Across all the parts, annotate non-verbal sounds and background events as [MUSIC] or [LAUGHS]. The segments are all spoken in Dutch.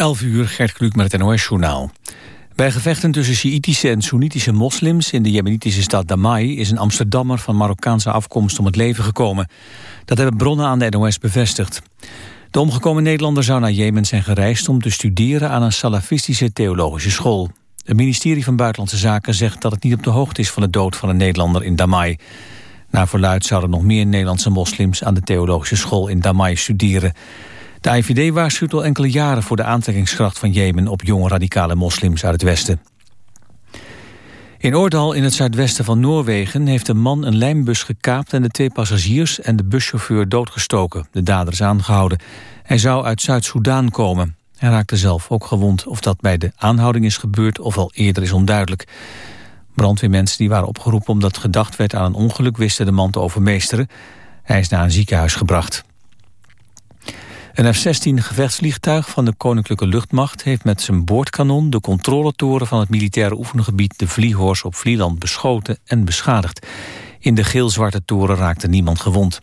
11 uur, Gert Kluk met het NOS-journaal. Bij gevechten tussen Sjiitische en Soenitische moslims in de jemenitische stad Damai is een Amsterdammer van Marokkaanse afkomst om het leven gekomen. Dat hebben bronnen aan de NOS bevestigd. De omgekomen Nederlander zou naar Jemen zijn gereisd om te studeren aan een salafistische theologische school. Het ministerie van Buitenlandse Zaken zegt dat het niet op de hoogte is van de dood van een Nederlander in Damai. Naar verluid zouden nog meer Nederlandse moslims aan de theologische school in Damai studeren. De IVD waarschuwt al enkele jaren voor de aantrekkingskracht van Jemen op jonge radicale moslims uit het westen. In Oordal in het zuidwesten van Noorwegen heeft een man een lijnbus gekaapt en de twee passagiers en de buschauffeur doodgestoken. De dader is aangehouden. Hij zou uit Zuid-Soedan komen. Hij raakte zelf ook gewond. Of dat bij de aanhouding is gebeurd of al eerder is onduidelijk. Brandweermensen die waren opgeroepen omdat gedacht werd aan een ongeluk wisten de man te overmeesteren. Hij is naar een ziekenhuis gebracht. Een F-16 gevechtsvliegtuig van de Koninklijke Luchtmacht... heeft met zijn boordkanon de controletoren van het militaire oefengebied... de Vliehors op Vlieland beschoten en beschadigd. In de geel-zwarte toren raakte niemand gewond.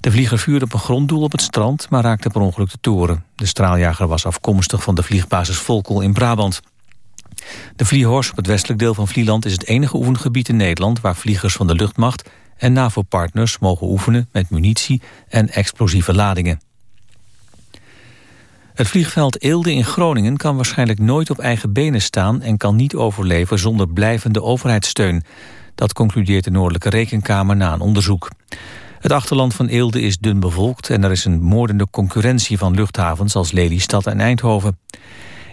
De vlieger vuurde op een gronddoel op het strand... maar raakte per ongeluk de toren. De straaljager was afkomstig van de vliegbasis Volkel in Brabant. De Vliehors op het westelijk deel van Vlieland... is het enige oefengebied in Nederland... waar vliegers van de luchtmacht en NAVO-partners mogen oefenen... met munitie en explosieve ladingen. Het vliegveld Eelde in Groningen kan waarschijnlijk nooit op eigen benen staan... en kan niet overleven zonder blijvende overheidssteun. Dat concludeert de Noordelijke Rekenkamer na een onderzoek. Het achterland van Eelde is dun bevolkt... en er is een moordende concurrentie van luchthavens als Lelystad en Eindhoven.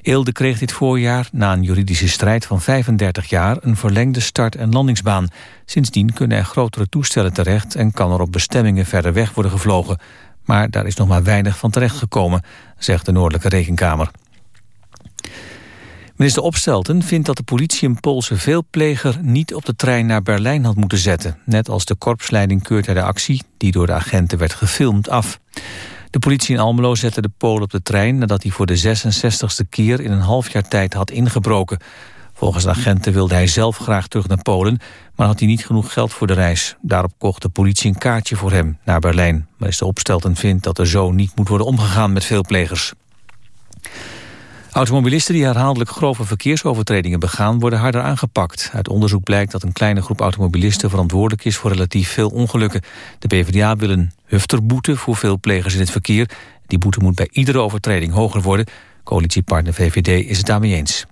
Eelde kreeg dit voorjaar, na een juridische strijd van 35 jaar... een verlengde start- en landingsbaan. Sindsdien kunnen er grotere toestellen terecht... en kan er op bestemmingen verder weg worden gevlogen... Maar daar is nog maar weinig van terechtgekomen, zegt de Noordelijke Rekenkamer. Minister Opstelten vindt dat de politie een Poolse veelpleger niet op de trein naar Berlijn had moeten zetten. Net als de korpsleiding keurt hij de actie, die door de agenten werd gefilmd, af. De politie in Almelo zette de Pool op de trein nadat hij voor de 66ste keer in een half jaar tijd had ingebroken. Volgens de agenten wilde hij zelf graag terug naar Polen, maar had hij niet genoeg geld voor de reis. Daarop kocht de politie een kaartje voor hem naar Berlijn. Minister Opstelten vindt dat er zo niet moet worden omgegaan met veel plegers. Automobilisten die herhaaldelijk grove verkeersovertredingen begaan... worden harder aangepakt. Uit onderzoek blijkt dat een kleine groep automobilisten... verantwoordelijk is voor relatief veel ongelukken. De PvdA wil een hufterboete voor veel plegers in het verkeer. Die boete moet bij iedere overtreding hoger worden. Coalitiepartner VVD is het daarmee eens.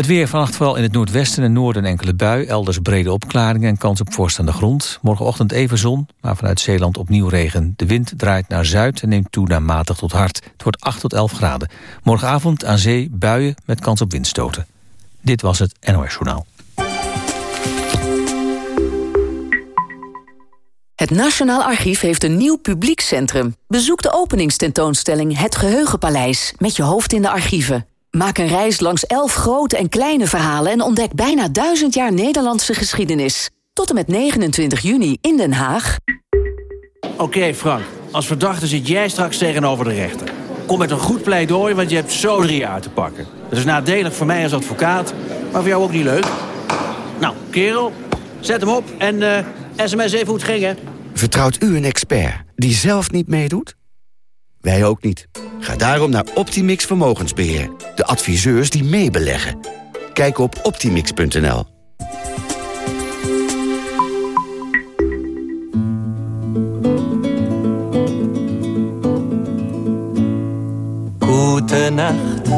Het weer vannacht vooral in het noordwesten en noorden enkele bui. Elders brede opklaringen en kans op vorst aan de grond. Morgenochtend even zon, maar vanuit Zeeland opnieuw regen. De wind draait naar zuid en neemt toe naar matig tot hard. Het wordt 8 tot 11 graden. Morgenavond aan zee buien met kans op windstoten. Dit was het NOS Journaal. Het Nationaal Archief heeft een nieuw publiekscentrum. Bezoek de openingstentoonstelling Het Geheugenpaleis... met je hoofd in de archieven. Maak een reis langs elf grote en kleine verhalen... en ontdek bijna duizend jaar Nederlandse geschiedenis. Tot en met 29 juni in Den Haag. Oké, Frank. Als verdachte zit jij straks tegenover de rechter. Kom met een goed pleidooi, want je hebt zo drie uit te pakken. Dat is nadelig voor mij als advocaat, maar voor jou ook niet leuk. Nou, kerel, zet hem op en uh, sms even hoe het ging, hè. Vertrouwt u een expert die zelf niet meedoet? Wij ook niet. Ga daarom naar Optimix Vermogensbeheer. De adviseurs die meebeleggen. Kijk op optimix.nl. Gute Nacht,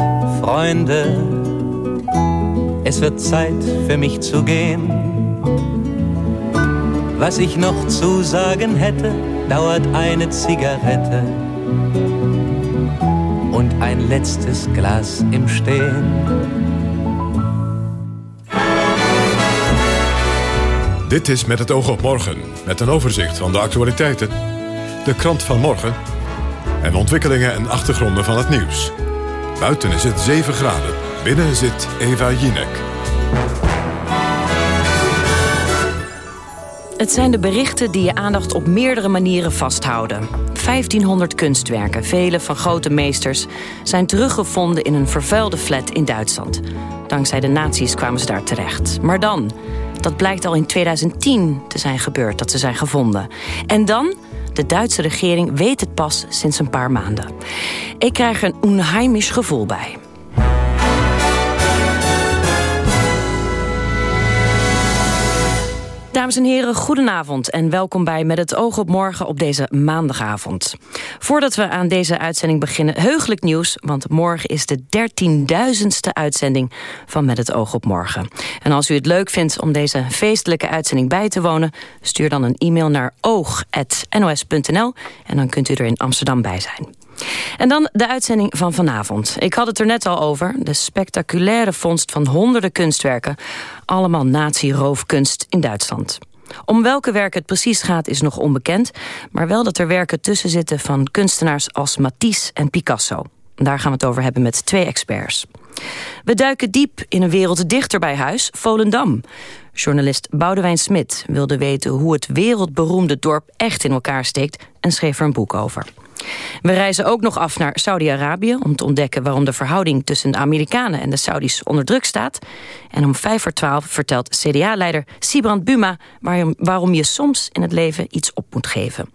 Freunde. Es wird Zeit für mich zu gehen. Was ich noch zu sagen hätte, dauert eine Zigarette und ein letztes Glas im Stehen. Dit is Met het oog op morgen, met een overzicht van de actualiteiten, de krant van morgen en ontwikkelingen en achtergronden van het nieuws. Buiten is het 7 graden, binnen zit Eva Jinek. Het zijn de berichten die je aandacht op meerdere manieren vasthouden. 1500 kunstwerken, vele van grote meesters, zijn teruggevonden in een vervuilde flat in Duitsland. Dankzij de nazi's kwamen ze daar terecht. Maar dan, dat blijkt al in 2010 te zijn gebeurd dat ze zijn gevonden. En dan De Duitse regering weet het pas sinds een paar maanden. Ik krijg een onheimisch gevoel bij. Dames en heren, goedenavond en welkom bij Met het oog op morgen op deze maandagavond. Voordat we aan deze uitzending beginnen, heugelijk nieuws... want morgen is de dertienduizendste uitzending van Met het oog op morgen. En als u het leuk vindt om deze feestelijke uitzending bij te wonen... stuur dan een e-mail naar oog.nos.nl en dan kunt u er in Amsterdam bij zijn. En dan de uitzending van vanavond. Ik had het er net al over. De spectaculaire vondst van honderden kunstwerken. Allemaal nazi-roofkunst in Duitsland. Om welke werken het precies gaat is nog onbekend... maar wel dat er werken tussen zitten van kunstenaars als Matisse en Picasso. Daar gaan we het over hebben met twee experts. We duiken diep in een wereld dichter bij huis, Volendam. Journalist Boudewijn Smit wilde weten hoe het wereldberoemde dorp echt in elkaar steekt... en schreef er een boek over. We reizen ook nog af naar Saudi-Arabië... om te ontdekken waarom de verhouding tussen de Amerikanen en de Saudis onder druk staat. En om vijf voor twaalf vertelt CDA-leider Sibrand Buma... waarom je soms in het leven iets op moet geven.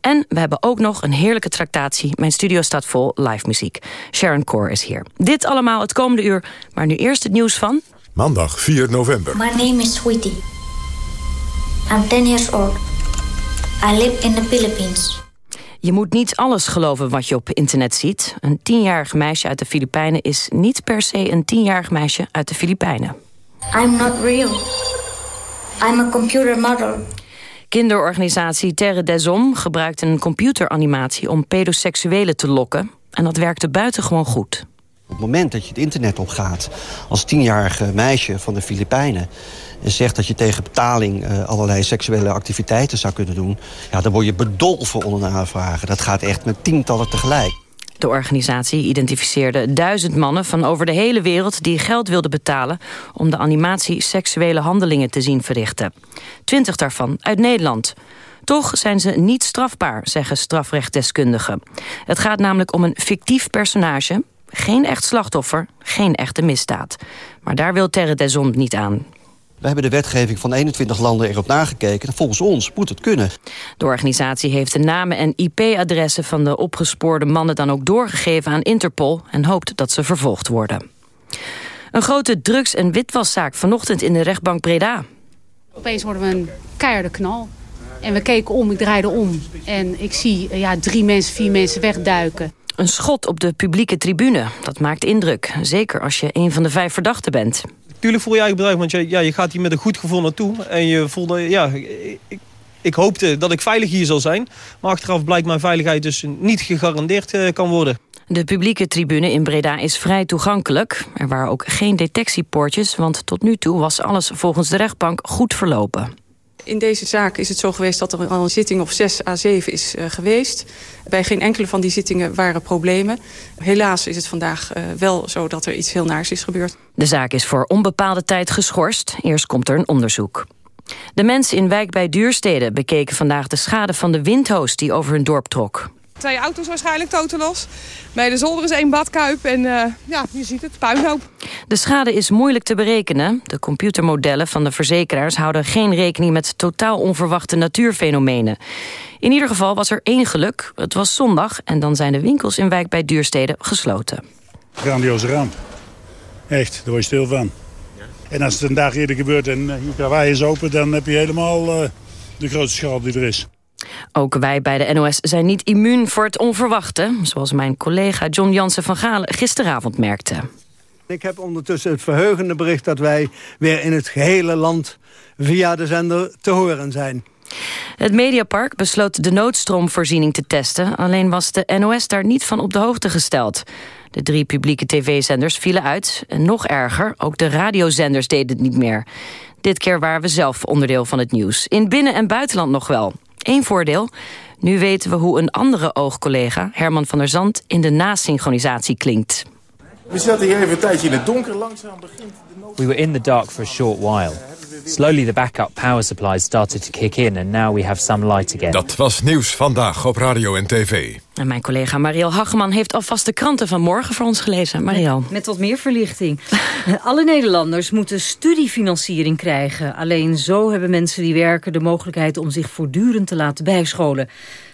En we hebben ook nog een heerlijke tractatie. Mijn studio staat vol live muziek. Sharon Core is hier. Dit allemaal het komende uur, maar nu eerst het nieuws van... Maandag 4 november. My name is Sweetie. I'm 10 years old. I live in the Philippines. Je moet niet alles geloven wat je op internet ziet. Een tienjarig meisje uit de Filipijnen is niet per se een tienjarig meisje uit de Filipijnen. I'm not real. I'm a computer model. Kinderorganisatie Terre des Hommes gebruikt een computeranimatie om pedoseksuelen te lokken. En dat werkte buitengewoon goed. Op het moment dat je het internet opgaat als tienjarige meisje van de Filipijnen en zegt dat je tegen betaling uh, allerlei seksuele activiteiten zou kunnen doen... Ja, dan word je bedolven onder een aanvragen. Dat gaat echt met tientallen tegelijk. De organisatie identificeerde duizend mannen van over de hele wereld... die geld wilden betalen om de animatie seksuele handelingen te zien verrichten. Twintig daarvan uit Nederland. Toch zijn ze niet strafbaar, zeggen strafrechtdeskundigen. Het gaat namelijk om een fictief personage... geen echt slachtoffer, geen echte misdaad. Maar daar wil Terre des niet aan. We hebben de wetgeving van 21 landen erop nagekeken. Volgens ons moet het kunnen. De organisatie heeft de namen en IP-adressen van de opgespoorde mannen dan ook doorgegeven aan Interpol en hoopt dat ze vervolgd worden. Een grote drugs- en witwaszaak vanochtend in de rechtbank Breda. Opeens hoorden we een keiharde knal. En we keken om, ik draaide om. En ik zie ja, drie mensen, vier mensen wegduiken. Een schot op de publieke tribune, dat maakt indruk. Zeker als je een van de vijf verdachten bent. Tuurlijk voel je eigen bedrijf, want je, ja, je gaat hier met een goed gevoel naartoe. En je voelde, ja, ik, ik hoopte dat ik veilig hier zal zijn. Maar achteraf blijkt mijn veiligheid dus niet gegarandeerd uh, kan worden. De publieke tribune in Breda is vrij toegankelijk. Er waren ook geen detectiepoortjes, want tot nu toe was alles volgens de rechtbank goed verlopen. In deze zaak is het zo geweest dat er al een zitting of 6 à 7 is uh, geweest. Bij geen enkele van die zittingen waren problemen. Helaas is het vandaag uh, wel zo dat er iets heel naars is gebeurd. De zaak is voor onbepaalde tijd geschorst. Eerst komt er een onderzoek. De mensen in wijk bij Duurstede bekeken vandaag de schade van de windhoos die over hun dorp trok. Twee auto's waarschijnlijk totalos. Bij de zolder is één badkuip en uh, ja, je ziet het, puinhoop. De schade is moeilijk te berekenen. De computermodellen van de verzekeraars houden geen rekening met totaal onverwachte natuurfenomenen. In ieder geval was er één geluk. Het was zondag en dan zijn de winkels in wijk bij Duurstede gesloten. Grandioze ramp. Echt, daar word je stil van. En als het een dag eerder gebeurt en uh, is open... dan heb je helemaal uh, de grootste schade die er is. Ook wij bij de NOS zijn niet immuun voor het onverwachte... zoals mijn collega John Jansen van Galen gisteravond merkte. Ik heb ondertussen het verheugende bericht dat wij weer in het gehele land... via de zender te horen zijn. Het Mediapark besloot de noodstroomvoorziening te testen... alleen was de NOS daar niet van op de hoogte gesteld. De drie publieke tv-zenders vielen uit. En nog erger, ook de radiozenders deden het niet meer. Dit keer waren we zelf onderdeel van het nieuws. In binnen- en buitenland nog wel. Eén voordeel, nu weten we hoe een andere oogcollega, Herman van der Zand, in de nasynchronisatie klinkt. We zaten hier even een tijdje in het donker, langzaam begint We were in the dark for a short while. Slowly the backup power supply started to kick in and now we have some light again. Dat was nieuws vandaag op radio en tv. En mijn collega Mariel Hageman heeft alvast de kranten van morgen voor ons gelezen. Mariel. Met, met wat meer verlichting. [LAUGHS] Alle Nederlanders moeten studiefinanciering krijgen. Alleen zo hebben mensen die werken de mogelijkheid om zich voortdurend te laten bijscholen.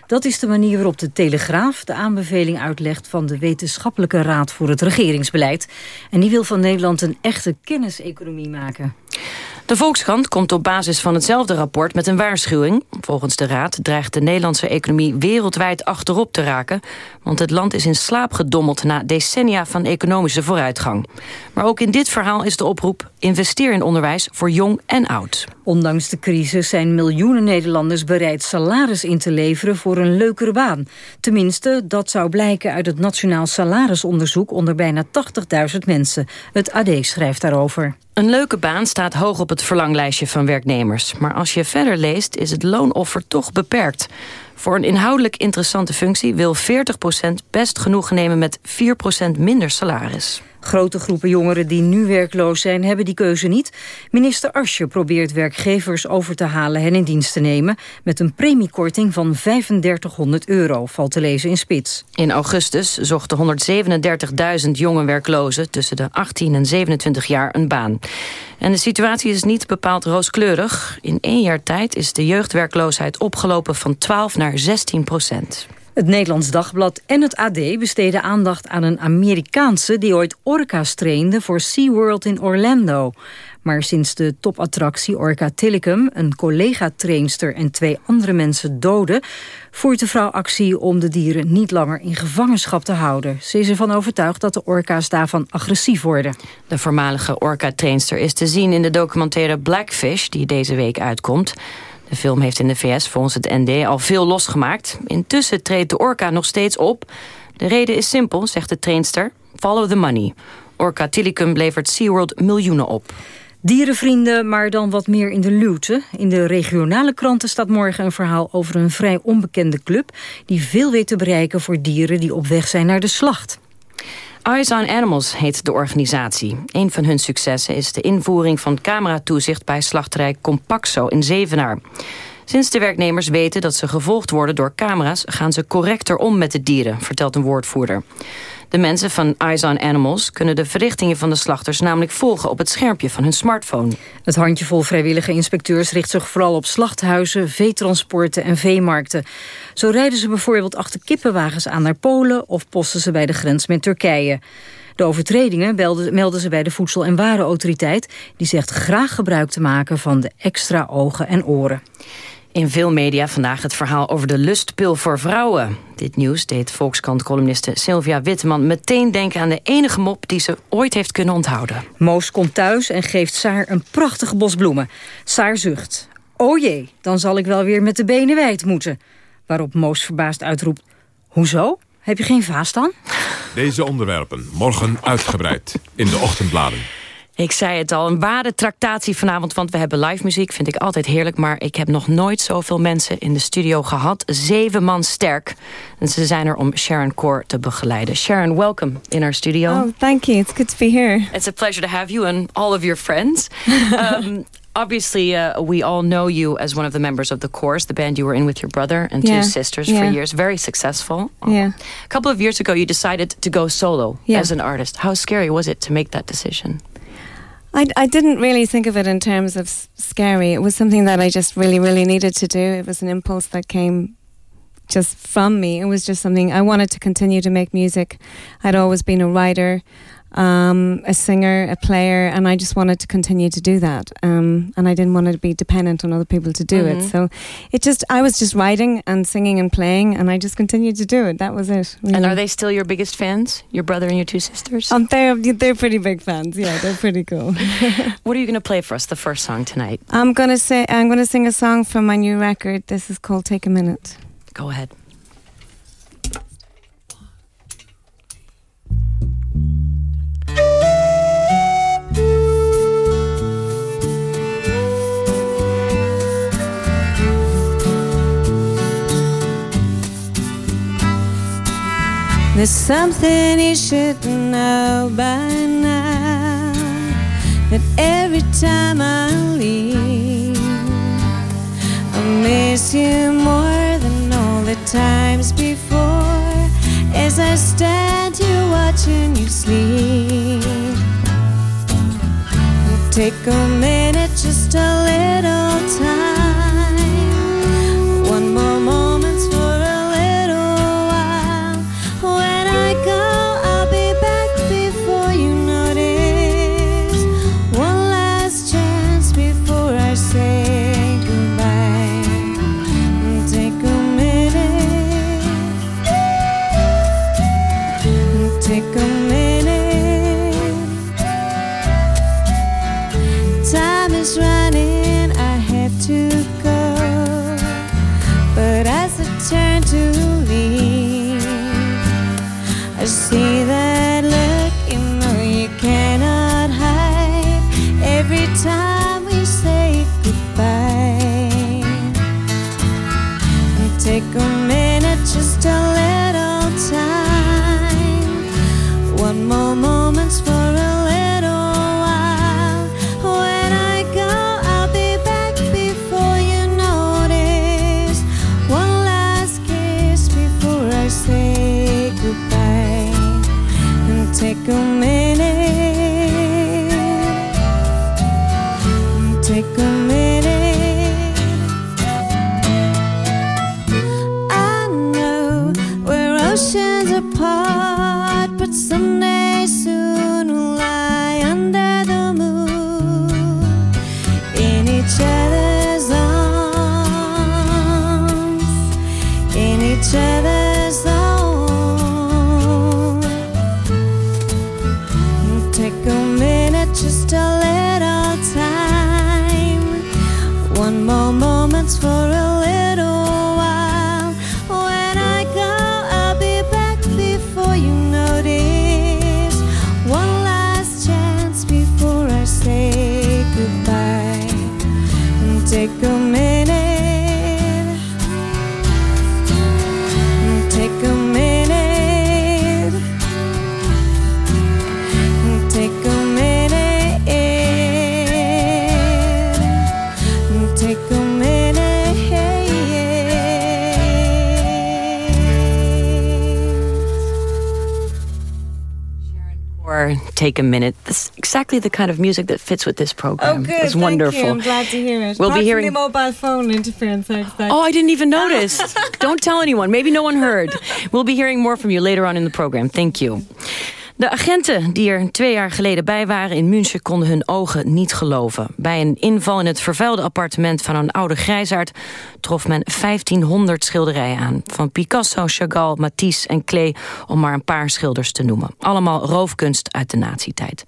Dat is de manier waarop de Telegraaf de aanbeveling uitlegt... van de Wetenschappelijke Raad voor het Regeringsbeleid. En die wil van Nederland een echte kenniseconomie maken. De Volkskrant komt op basis van hetzelfde rapport met een waarschuwing. Volgens de Raad dreigt de Nederlandse economie wereldwijd achterop te raken... want het land is in slaap gedommeld na decennia van economische vooruitgang. Maar ook in dit verhaal is de oproep... investeer in onderwijs voor jong en oud. Ondanks de crisis zijn miljoenen Nederlanders bereid salaris in te leveren voor een leukere baan. Tenminste, dat zou blijken uit het Nationaal Salarisonderzoek onder bijna 80.000 mensen. Het AD schrijft daarover. Een leuke baan staat hoog op het verlanglijstje van werknemers. Maar als je verder leest is het loonoffer toch beperkt. Voor een inhoudelijk interessante functie wil 40% best genoegen nemen met 4% minder salaris. Grote groepen jongeren die nu werkloos zijn, hebben die keuze niet. Minister Asje probeert werkgevers over te halen hen in dienst te nemen... met een premiekorting van 3500 euro, valt te lezen in Spits. In augustus zochten 137.000 jonge werklozen... tussen de 18 en 27 jaar een baan. En de situatie is niet bepaald rooskleurig. In één jaar tijd is de jeugdwerkloosheid opgelopen van 12 naar 16 procent. Het Nederlands Dagblad en het AD besteden aandacht aan een Amerikaanse... die ooit orka's trainde voor SeaWorld in Orlando. Maar sinds de topattractie Orca Telecom... een collega-trainster en twee andere mensen doden... voert de vrouw actie om de dieren niet langer in gevangenschap te houden. Ze is ervan overtuigd dat de orka's daarvan agressief worden. De voormalige orca-trainster is te zien in de documentaire Blackfish... die deze week uitkomt... De film heeft in de VS volgens het ND al veel losgemaakt. Intussen treedt de orka nog steeds op. De reden is simpel, zegt de trainster. Follow the money. Orca Tilicum levert SeaWorld miljoenen op. Dierenvrienden, maar dan wat meer in de luwte. In de regionale kranten staat morgen een verhaal over een vrij onbekende club... die veel weet te bereiken voor dieren die op weg zijn naar de slacht. Eyes on Animals heet de organisatie. Een van hun successen is de invoering van cameratoezicht... bij slachterij Compaxo in Zevenaar. Sinds de werknemers weten dat ze gevolgd worden door camera's... gaan ze correcter om met de dieren, vertelt een woordvoerder. De mensen van Eyes on Animals kunnen de verrichtingen van de slachters namelijk volgen op het schermpje van hun smartphone. Het handjevol vrijwillige inspecteurs richt zich vooral op slachthuizen, veetransporten en veemarkten. Zo rijden ze bijvoorbeeld achter kippenwagens aan naar Polen of posten ze bij de grens met Turkije. De overtredingen melden ze bij de Voedsel- en Warenautoriteit... die zegt graag gebruik te maken van de extra ogen en oren. In veel media vandaag het verhaal over de lustpil voor vrouwen. Dit nieuws deed Volkskrant-columniste Sylvia Witteman meteen denken aan de enige mop die ze ooit heeft kunnen onthouden. Moos komt thuis en geeft Saar een prachtige bos bloemen. Saar zucht. O jee, dan zal ik wel weer met de benen wijd moeten. Waarop Moos verbaasd uitroept. Hoezo? Heb je geen vaas dan? Deze onderwerpen morgen uitgebreid in de ochtendbladen. Ik zei het al, een ware tractatie vanavond, want we hebben live muziek. Vind ik altijd heerlijk, maar ik heb nog nooit zoveel mensen in de studio gehad. Zeven man sterk. En ze zijn er om Sharon Core te begeleiden. Sharon, welcome in our studio. Oh, thank you. It's good to be here. It's a pleasure to have you and all of your friends. [LAUGHS] um, obviously, uh, we all know you as one of the members of the Chorus, the band you were in with your brother and Yeah. two sisters Yeah. for years. Very successful. Yeah. A couple of years ago, you decided to go solo Yeah. as an artist. How scary was it to make that decision? I, I didn't really think of it in terms of scary. It was something that I just really, really needed to do. It was an impulse that came just from me. It was just something I wanted to continue to make music. I'd always been a writer, um, a singer, a player, and I just wanted to continue to do that. Um, and I didn't want to be dependent on other people to do Mhm. it. So it just, I was just writing and singing and playing, and I just continued to do it. That was it. And are they still your biggest fans? Your brother and your two sisters? Um, they're they're pretty big fans. Yeah, they're pretty cool. [LAUGHS] what are you going to play for us? The first song tonight. I'm gonna say I'm gonna sing a song from my new record. This is called "Take a Minute." Go ahead. There's something you should know by now. That every time I leave, I miss you more than all the times before. As I stand here watching you sleep. Take a minute, just a little time. One more take a minute. Take a minute. That's exactly the kind of music that fits with this program. Oh, good. It's Thank wonderful. you. I'm glad to hear it. We'll Apart be hearing. the mobile phone interference. I expect. Oh, I didn't even [LAUGHS] notice. Don't tell anyone. Maybe no one heard. We'll be hearing more from you later on in the program. Thank you. De agenten die er twee jaar geleden bij waren in München... konden hun ogen niet geloven. Bij een inval in het vervuilde appartement van een oude grijsaard... trof men 1500 schilderijen aan. Van Picasso, Chagall, Matisse en Klee... om maar een paar schilders te noemen. Allemaal roofkunst uit de nazi-tijd.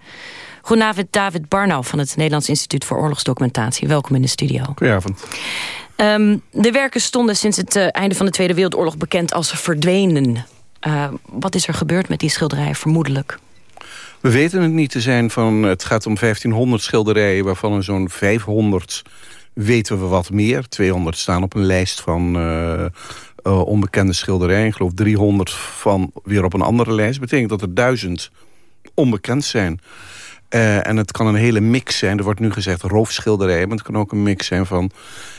Goedenavond, David Barnau van het Nederlands Instituut voor Oorlogsdocumentatie. Welkom in de studio. Goedenavond. Ehm, de werken stonden sinds het eh, einde van de Tweede Wereldoorlog bekend als verdwenen. Eh, wat is er gebeurd met die schilderijen, vermoedelijk? We weten het niet te zijn van... Het gaat om 1500 schilderijen, waarvan zo'n 500 weten we wat meer. 200 staan op een lijst van eh, eh, onbekende schilderijen. Ik geloof 300 van weer op een andere lijst. Dat betekent dat er duizend onbekend zijn. En het kan een hele mix zijn. Er wordt nu gezegd roofschilderijen. Maar het kan ook een mix zijn van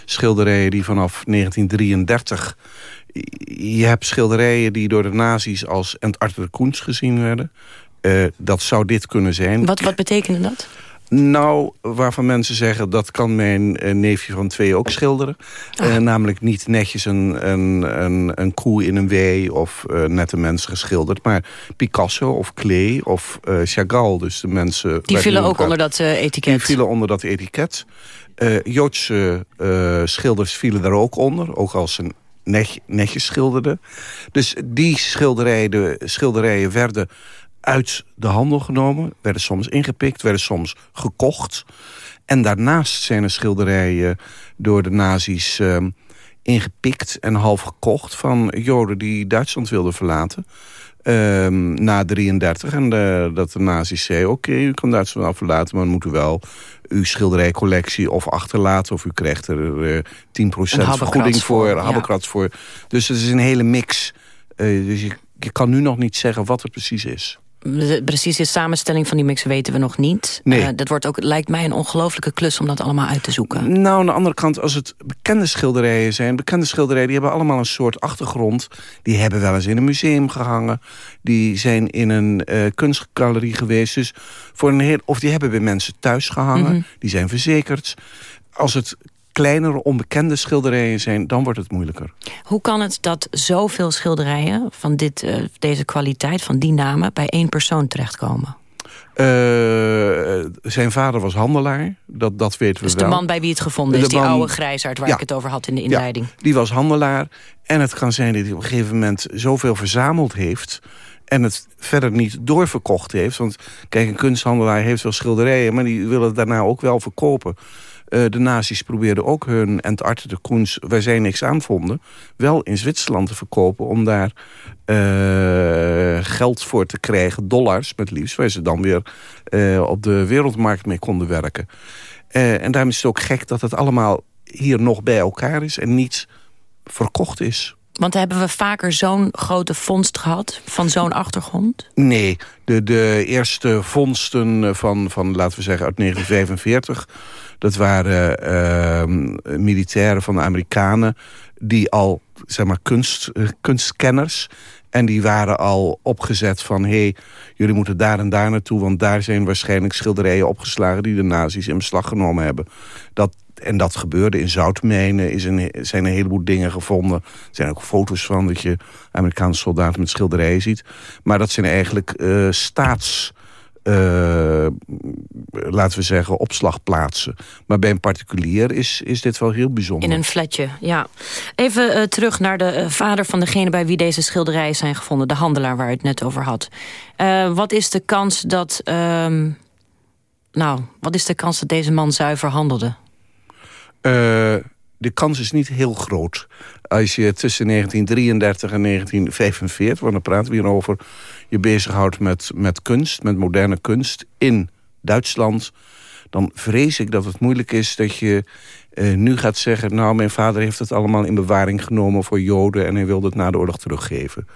schilderijen die vanaf 1933... Je hebt schilderijen die door de nazi's als Entarter gezien werden. Eh, dat zou dit kunnen zijn. Wat, wat betekende dat? Nou, waarvan mensen zeggen... dat kan mijn eh, neefje van twee ook schilderen. Eh, namelijk niet netjes een, een, een, een koe in een wei... of eh, net een mens geschilderd. Maar Picasso of Klee of Chagall. Dus de mensen... Die vielen ook gaat, onder dat etiket. Die vielen onder dat etiket. Joodse schilders vielen daar ook onder. Ook als ze net, netjes schilderden. Dus die schilderijen, de schilderijen werden uit de handel genomen. Werden soms ingepikt, werden soms gekocht. En daarnaast zijn er schilderijen door de nazi's eh, ingepikt en half gekocht... van Joden die Duitsland wilden verlaten. ehm, na 33 en de, dat de nazi's zeiden... oké, u kan Duitsland wel verlaten, maar dan moet u wel uw schilderijcollectie of achterlaten... of u krijgt er eh 10% habbekrats vergoeding voor, ja. voor. Dus het is een hele mix. Eh, dus je, je kan nu nog niet zeggen wat het precies is. De precieze samenstelling van die mix weten we nog niet. Nee. Eh, dat wordt ook, lijkt mij een ongelofelijke klus om dat allemaal uit te zoeken. Nou, aan de andere kant, als het bekende schilderijen zijn... bekende schilderijen, die hebben allemaal een soort achtergrond. Die hebben wel eens in een museum gehangen. Die zijn in een eh, kunstgalerie geweest. Dus voor een heel, of die hebben bij mensen thuis gehangen. Mhm. Die zijn verzekerd. Als het kleinere, onbekende schilderijen zijn... dan wordt het moeilijker. Hoe kan het dat zoveel schilderijen van dit, eh, deze kwaliteit, van die namen... bij één persoon terechtkomen? Eh, zijn vader was handelaar, dat, dat weten Dus we de wel. man bij wie het gevonden is, De die man- oude grijsaard waar Ja. ik het over had in de Ja, inleiding. die was handelaar. En het kan zijn dat hij op een gegeven moment zoveel verzameld heeft... en het verder niet doorverkocht heeft. Want kijk, een kunsthandelaar heeft wel schilderijen... maar die willen het daarna ook wel verkopen. Uh, de nazi's probeerden ook hun Entartete Kunst... waar zij niks aan vonden... wel in Zwitserland te verkopen... om daar uh, geld voor te krijgen, dollars met liefst... waar ze dan weer uh, op de wereldmarkt mee konden werken. en daarom is het ook gek dat het allemaal hier nog bij elkaar is... en niets verkocht is. Want hebben we vaker zo'n grote vondst gehad van zo'n achtergrond? Nee, de, de eerste vondsten van, van, laten we zeggen, uit 1945... dat waren uh, militairen van de Amerikanen... die al, zeg maar, kunst, uh, kunstkenners... En die waren al opgezet van... hé, hey, jullie moeten daar en daar naartoe... want daar zijn waarschijnlijk schilderijen opgeslagen... die de nazi's in beslag genomen hebben. Dat, en dat gebeurde in zoutmijnen. Is een, zijn een heleboel dingen gevonden. Er zijn ook foto's van dat je Amerikaanse soldaten met schilderijen ziet. Maar dat zijn eigenlijk uh, staats... Uh, laten we zeggen, opslagplaatsen. Maar bij een particulier is, is dit wel heel bijzonder. In een flatje, ja. Even uh, terug naar de uh, vader van degene bij wie deze schilderijen zijn gevonden. De handelaar waar u het net over had. wat is de kans dat... Ehm, nou, wat is de kans dat deze man zuiver handelde? De kans is niet heel groot. Als je tussen 1933 en 1945, want dan praten we hier over... je bezighoudt met, met kunst, met moderne kunst in Duitsland... dan vrees ik dat het moeilijk is dat je uh, nu gaat zeggen... nou, mijn vader heeft het allemaal in bewaring genomen voor Joden... en hij wilde het na de oorlog teruggeven.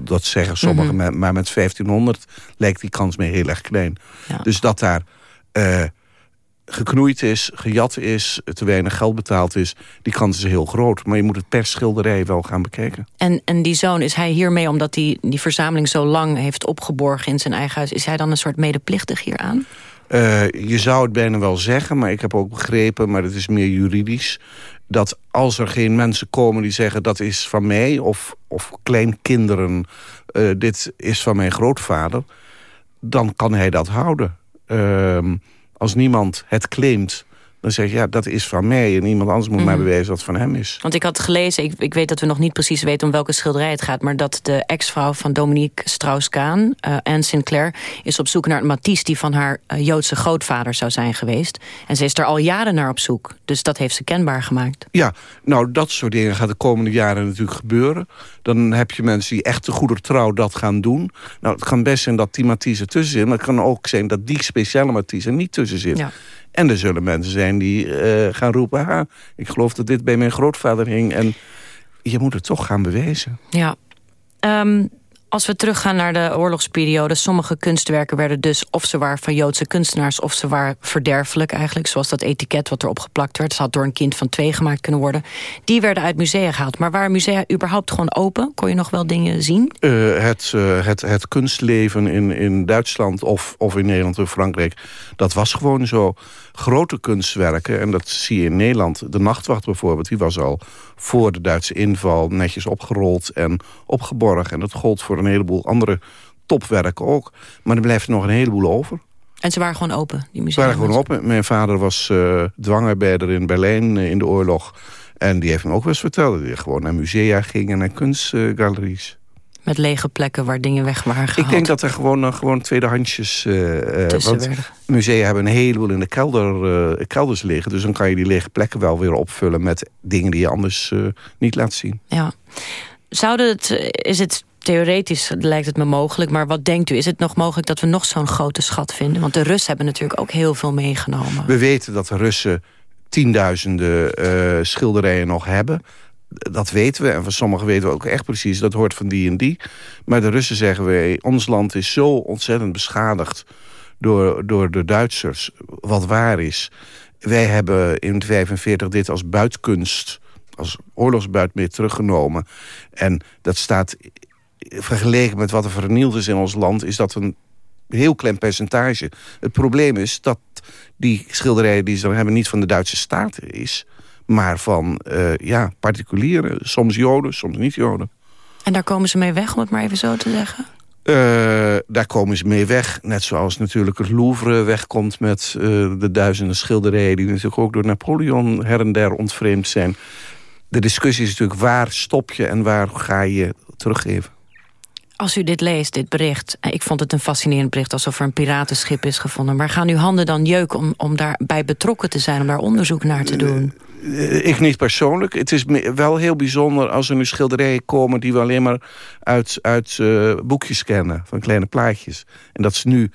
Dat zeggen sommigen, mm -hmm. maar met 1500 lijkt die kans me heel erg klein. Ja. Dus dat daar... Uh, geknoeid is, gejat is, te weinig geld betaald is... die kans is heel groot. Maar je moet het per schilderij wel gaan bekijken. En, en die zoon, is hij hiermee, omdat hij die verzameling zo lang heeft opgeborgen in zijn eigen huis... is hij dan een soort medeplichtig hieraan? Uh, je zou het bijna wel zeggen, maar ik heb ook begrepen... maar het is meer juridisch... dat als er geen mensen komen die zeggen dat is van mij... of, of kleinkinderen, uh, dit is van mijn grootvader... dan kan hij dat houden. Uh, als niemand het claimt dan zeg je, ja, dat is van mij. En iemand anders moet mm. mij bewijzen dat het van hem is. Want ik had gelezen, ik, ik weet dat we nog niet precies weten... om welke schilderij het gaat... maar dat de ex-vrouw van Dominique Strauss-Kaan, uh, Anne Sinclair... is op zoek naar een Matisse die van haar uh, Joodse grootvader zou zijn geweest. En ze is er al jaren naar op zoek. Dus dat heeft ze kenbaar gemaakt. Ja, nou, dat soort dingen gaat de komende jaren natuurlijk gebeuren. Dan heb je mensen die echt te goeder trouw dat gaan doen. Nou, het kan best zijn dat die Matisse tussen zit... maar het kan ook zijn dat die speciale Matisse er niet tussen zit. Ja. En er zullen mensen zijn die uh, gaan roepen... Ha, ik geloof dat dit bij mijn grootvader hing. En je moet het toch gaan bewijzen. Ja. Um, als we teruggaan naar de oorlogsperiode... sommige kunstwerken werden dus of ze waren van Joodse kunstenaars... of ze waren verderfelijk eigenlijk, zoals dat etiket wat erop geplakt werd. Het had door een kind van twee gemaakt kunnen worden. Die werden uit musea gehaald. Maar waren musea überhaupt gewoon open? Kon je nog wel dingen zien? Uh, het, uh, het, het kunstleven in, in Duitsland of, of in Nederland of Frankrijk... dat was gewoon zo. Grote kunstwerken, en dat zie je in Nederland. De Nachtwacht bijvoorbeeld, die was al voor de Duitse inval... netjes opgerold en opgeborgen. En dat gold voor een heleboel andere topwerken ook. Maar er blijft er nog een heleboel over. En ze waren gewoon open, die musea? Ze waren gewoon open. Mijn vader was uh, dwangarbeider in Berlijn uh, in de oorlog. En die heeft me ook wel eens verteld dat hij gewoon naar musea ging en naar kunstgaleries. Met lege plekken waar dingen weg waren gehaald. Ik denk dat er gewoon, uh, gewoon tweedehandsjes... Uh, want musea hebben een heleboel in de kelder, kelders liggen. Dus dan kan je die lege plekken wel weer opvullen... met dingen die je anders niet laat zien. Ja. Zouden het, is het theoretisch lijkt het me mogelijk. Maar wat denkt u? Is het nog mogelijk dat we nog zo'n grote schat vinden? Want de Russen hebben natuurlijk ook heel veel meegenomen. We weten dat de Russen tienduizenden uh, schilderijen nog hebben. Dat weten we. En van sommigen weten we ook echt precies. Dat hoort van die en die. Maar de Russen zeggen we... ons land is zo ontzettend beschadigd door, door de Duitsers. Wat waar is. Wij hebben in 1945 dit als buitkunst als oorlogsbuit mee teruggenomen. En dat staat vergeleken met wat er vernield is in ons land... is dat een heel klein percentage. Het probleem is dat die schilderijen die ze dan hebben... niet van de Duitse staat is, maar van uh, ja, particulieren. Soms Joden, soms niet Joden. En daar komen ze mee weg, om het maar even zo te zeggen? Uh, daar komen ze mee weg. Net zoals natuurlijk het Louvre wegkomt met uh, de duizenden schilderijen... die natuurlijk ook door Napoleon her en der ontvreemd zijn. De discussie is natuurlijk waar stop je en waar ga je teruggeven. Als u dit leest, dit bericht... eh, ik vond het een fascinerend bericht... alsof er een piratenschip is gevonden. Maar gaan uw handen dan jeuken om, om daarbij betrokken te zijn... om daar onderzoek naar te doen? Eh, Ik niet persoonlijk. Het is wel heel bijzonder als er nu schilderijen komen... die we alleen maar uit, uit eh, boekjes kennen, van kleine plaatjes. En dat ze nu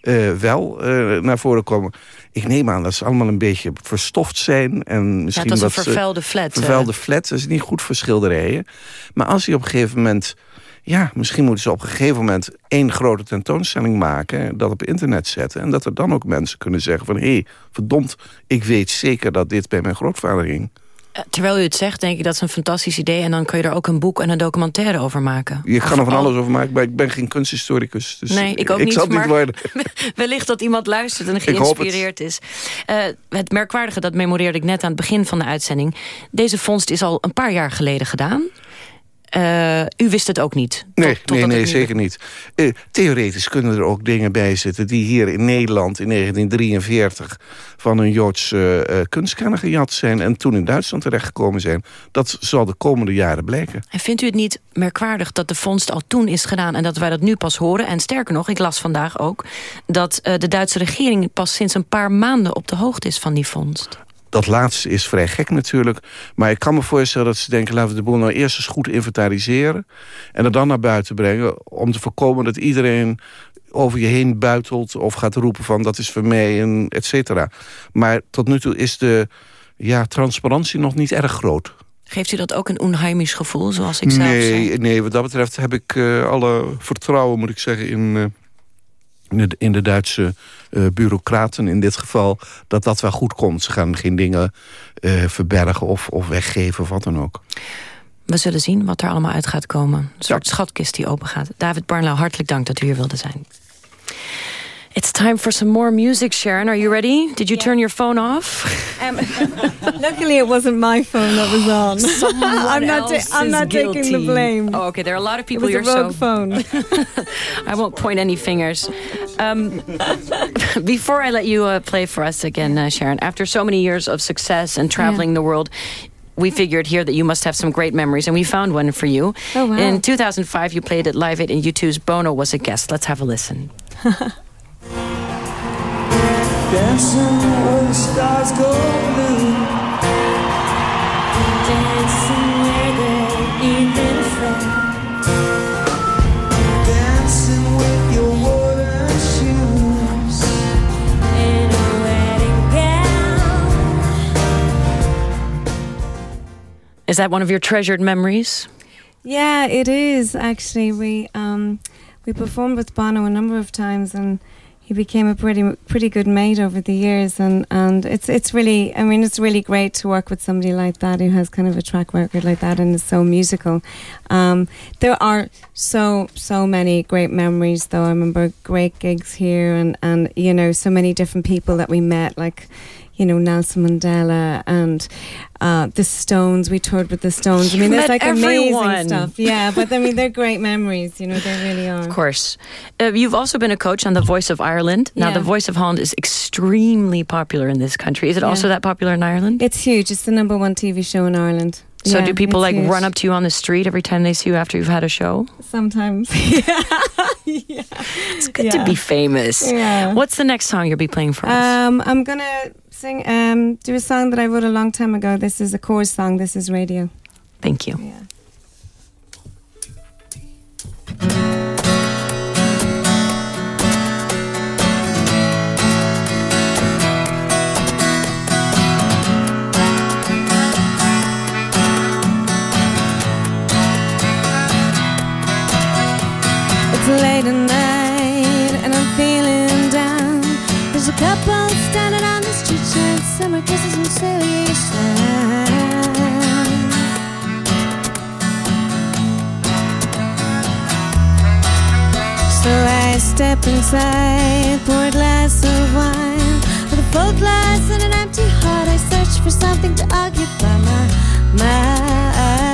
eh, wel naar voren komen. Ik neem aan dat ze allemaal een beetje verstoft zijn. En misschien het was een wat vervuilde flat. Vervuilde flat, dat is niet goed voor schilderijen. Maar als die op een gegeven moment... Ja, misschien moeten ze op een gegeven moment één grote tentoonstelling maken... dat op internet zetten. En dat er dan ook mensen kunnen zeggen van... hé, hey, verdomd, ik weet zeker dat dit bij mijn grootvader ging. Eh, Terwijl u het zegt, denk ik dat is een fantastisch idee... en dan kun je er ook een boek en een documentaire over maken. Je kan er van alles over maken, maar ik ben geen kunsthistoricus. Dus Nee, ik ook niet, zal maar- niet worden. [LAUGHS] Wellicht dat iemand luistert en Ik geïnspireerd is. Eh, het merkwaardige, dat memoreerde ik net aan het begin van de uitzending. Deze vondst is al een paar jaar geleden gedaan. Eh, u wist het ook niet? Nee, nee, nee zeker niet. Eh, theoretisch kunnen er ook dingen bij zitten... die hier in Nederland in 1943 van een Joodse eh, kunstkenner gejat zijn... en toen in Duitsland terechtgekomen zijn. Dat zal de komende jaren blijken. En vindt u het niet merkwaardig dat de vondst al toen is gedaan... en dat wij dat nu pas horen? En sterker nog, ik las vandaag ook... dat de Duitse regering pas sinds een paar maanden op de hoogte is van die vondst. Dat laatste is vrij gek natuurlijk. Maar ik kan me voorstellen dat ze denken... laten we de boel nou eerst eens goed inventariseren... en er dan naar buiten brengen... om te voorkomen dat iedereen over je heen buitelt... of gaat roepen van dat is voor mij en et cetera. Maar tot nu toe is de ja, transparantie nog niet erg groot. Geeft u dat ook een onheimisch gevoel, zoals ik zelf zei? Nee, nee, wat dat betreft heb ik eh, alle vertrouwen, moet ik zeggen... in, eh, in, de, in de Duitse eh, bureaucraten in dit geval... dat dat wel goed komt. Ze gaan geen dingen eh, verbergen of, of weggeven of wat dan ook. We zullen zien wat er allemaal uit gaat komen. Een soort schatkist die open gaat. David Barnlau, hartelijk dank dat u hier wilde zijn. It's time for some more music, Sharon. Are you ready? Did you turn your phone off? Um, [LAUGHS] luckily, it wasn't my phone that was on. [LAUGHS] Someone I'm not. else I'm not taking the guilty. blame. Oh, okay. There are a lot of people It was you're a rogue so phone. [LAUGHS] I won't point any fingers. Um, before I let you uh, play for us again, uh, Sharon, after so many years of success and traveling the world, we figured here that you must have some great memories, and we found one for you. Oh, wow. In 2005, you played at Live Aid, and U2's Bono was a guest. Let's have a listen. Dancing where the stars go blue. Dancing where the evening fell. Dancing with your wooden shoes. In a wedding gown. Is that one of your treasured memories? Yeah, it is actually. We um, we performed with Bono a number of times, and he became a pretty pretty good mate over the years. And, and it's it's really, I mean, it's really great to work with somebody like that who has kind of a track record like that and is so musical. Um, there are so so many great memories, though. I remember great gigs here, and and you know, so many different people that we met, like you know Nelson Mandela and uh, the Stones. We toured with the Stones. I mean, there's like amazing stuff. Yeah, but I mean, they're great memories. You know, they really are. Of course. Uh, you've also been a coach on The Voice of Ireland. Now, Yeah. The Voice of Holland is extremely popular in this country. Is it also that popular in Ireland? It's huge. It's the number one TV show in Ireland. So Yeah, do people like huge. run up to you on the street every time they see you after you've had a show? Sometimes. [LAUGHS] yeah. It's good to be famous. Yeah. What's the next song you'll be playing for us? Um, I'm gonna sing. Um, do a song that I wrote a long time ago. This is a chorus song. This is radio. Thank you. It's late at step inside, pour a glass of wine. With a full glass and an empty heart, I search for something to occupy my mind.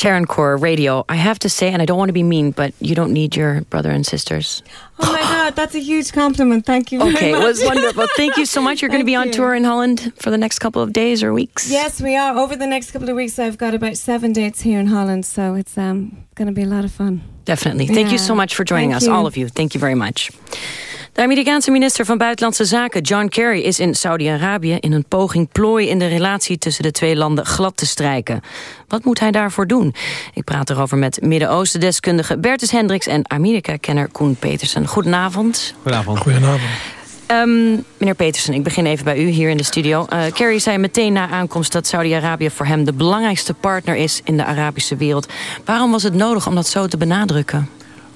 Sharon Core Radio. I have to say, and I don't want to be mean, but you don't need your brother and sisters. Oh my God, that's a huge compliment. Thank you. very Okay, it was wonderful. Thank you so much. You're going to be on you. tour in Holland for the next couple of days or weeks. Yes, we are. Over the next couple of weeks, I've got about seven dates here in Holland, so it's um, going to be a lot of fun. Definitely. Thank you so much for joining Thank us, you. all of you. Thank you very much. De Amerikaanse minister van Buitenlandse Zaken, John Kerry, is in Saudi-Arabië in een poging plooi in de relatie tussen de twee landen glad te strijken. Wat moet hij daarvoor doen? Ik praat erover met Midden-Oosten-deskundige Bertus Hendricks en Amerika-kenner Koen Petersen. Goedenavond. Goedenavond. Goedenavond. Ehm, meneer Petersen, ik begin even bij u hier in de studio. Eh, Kerry zei meteen na aankomst dat Saudi-Arabië voor hem de belangrijkste partner is in de Arabische wereld. Waarom was het nodig om dat zo te benadrukken?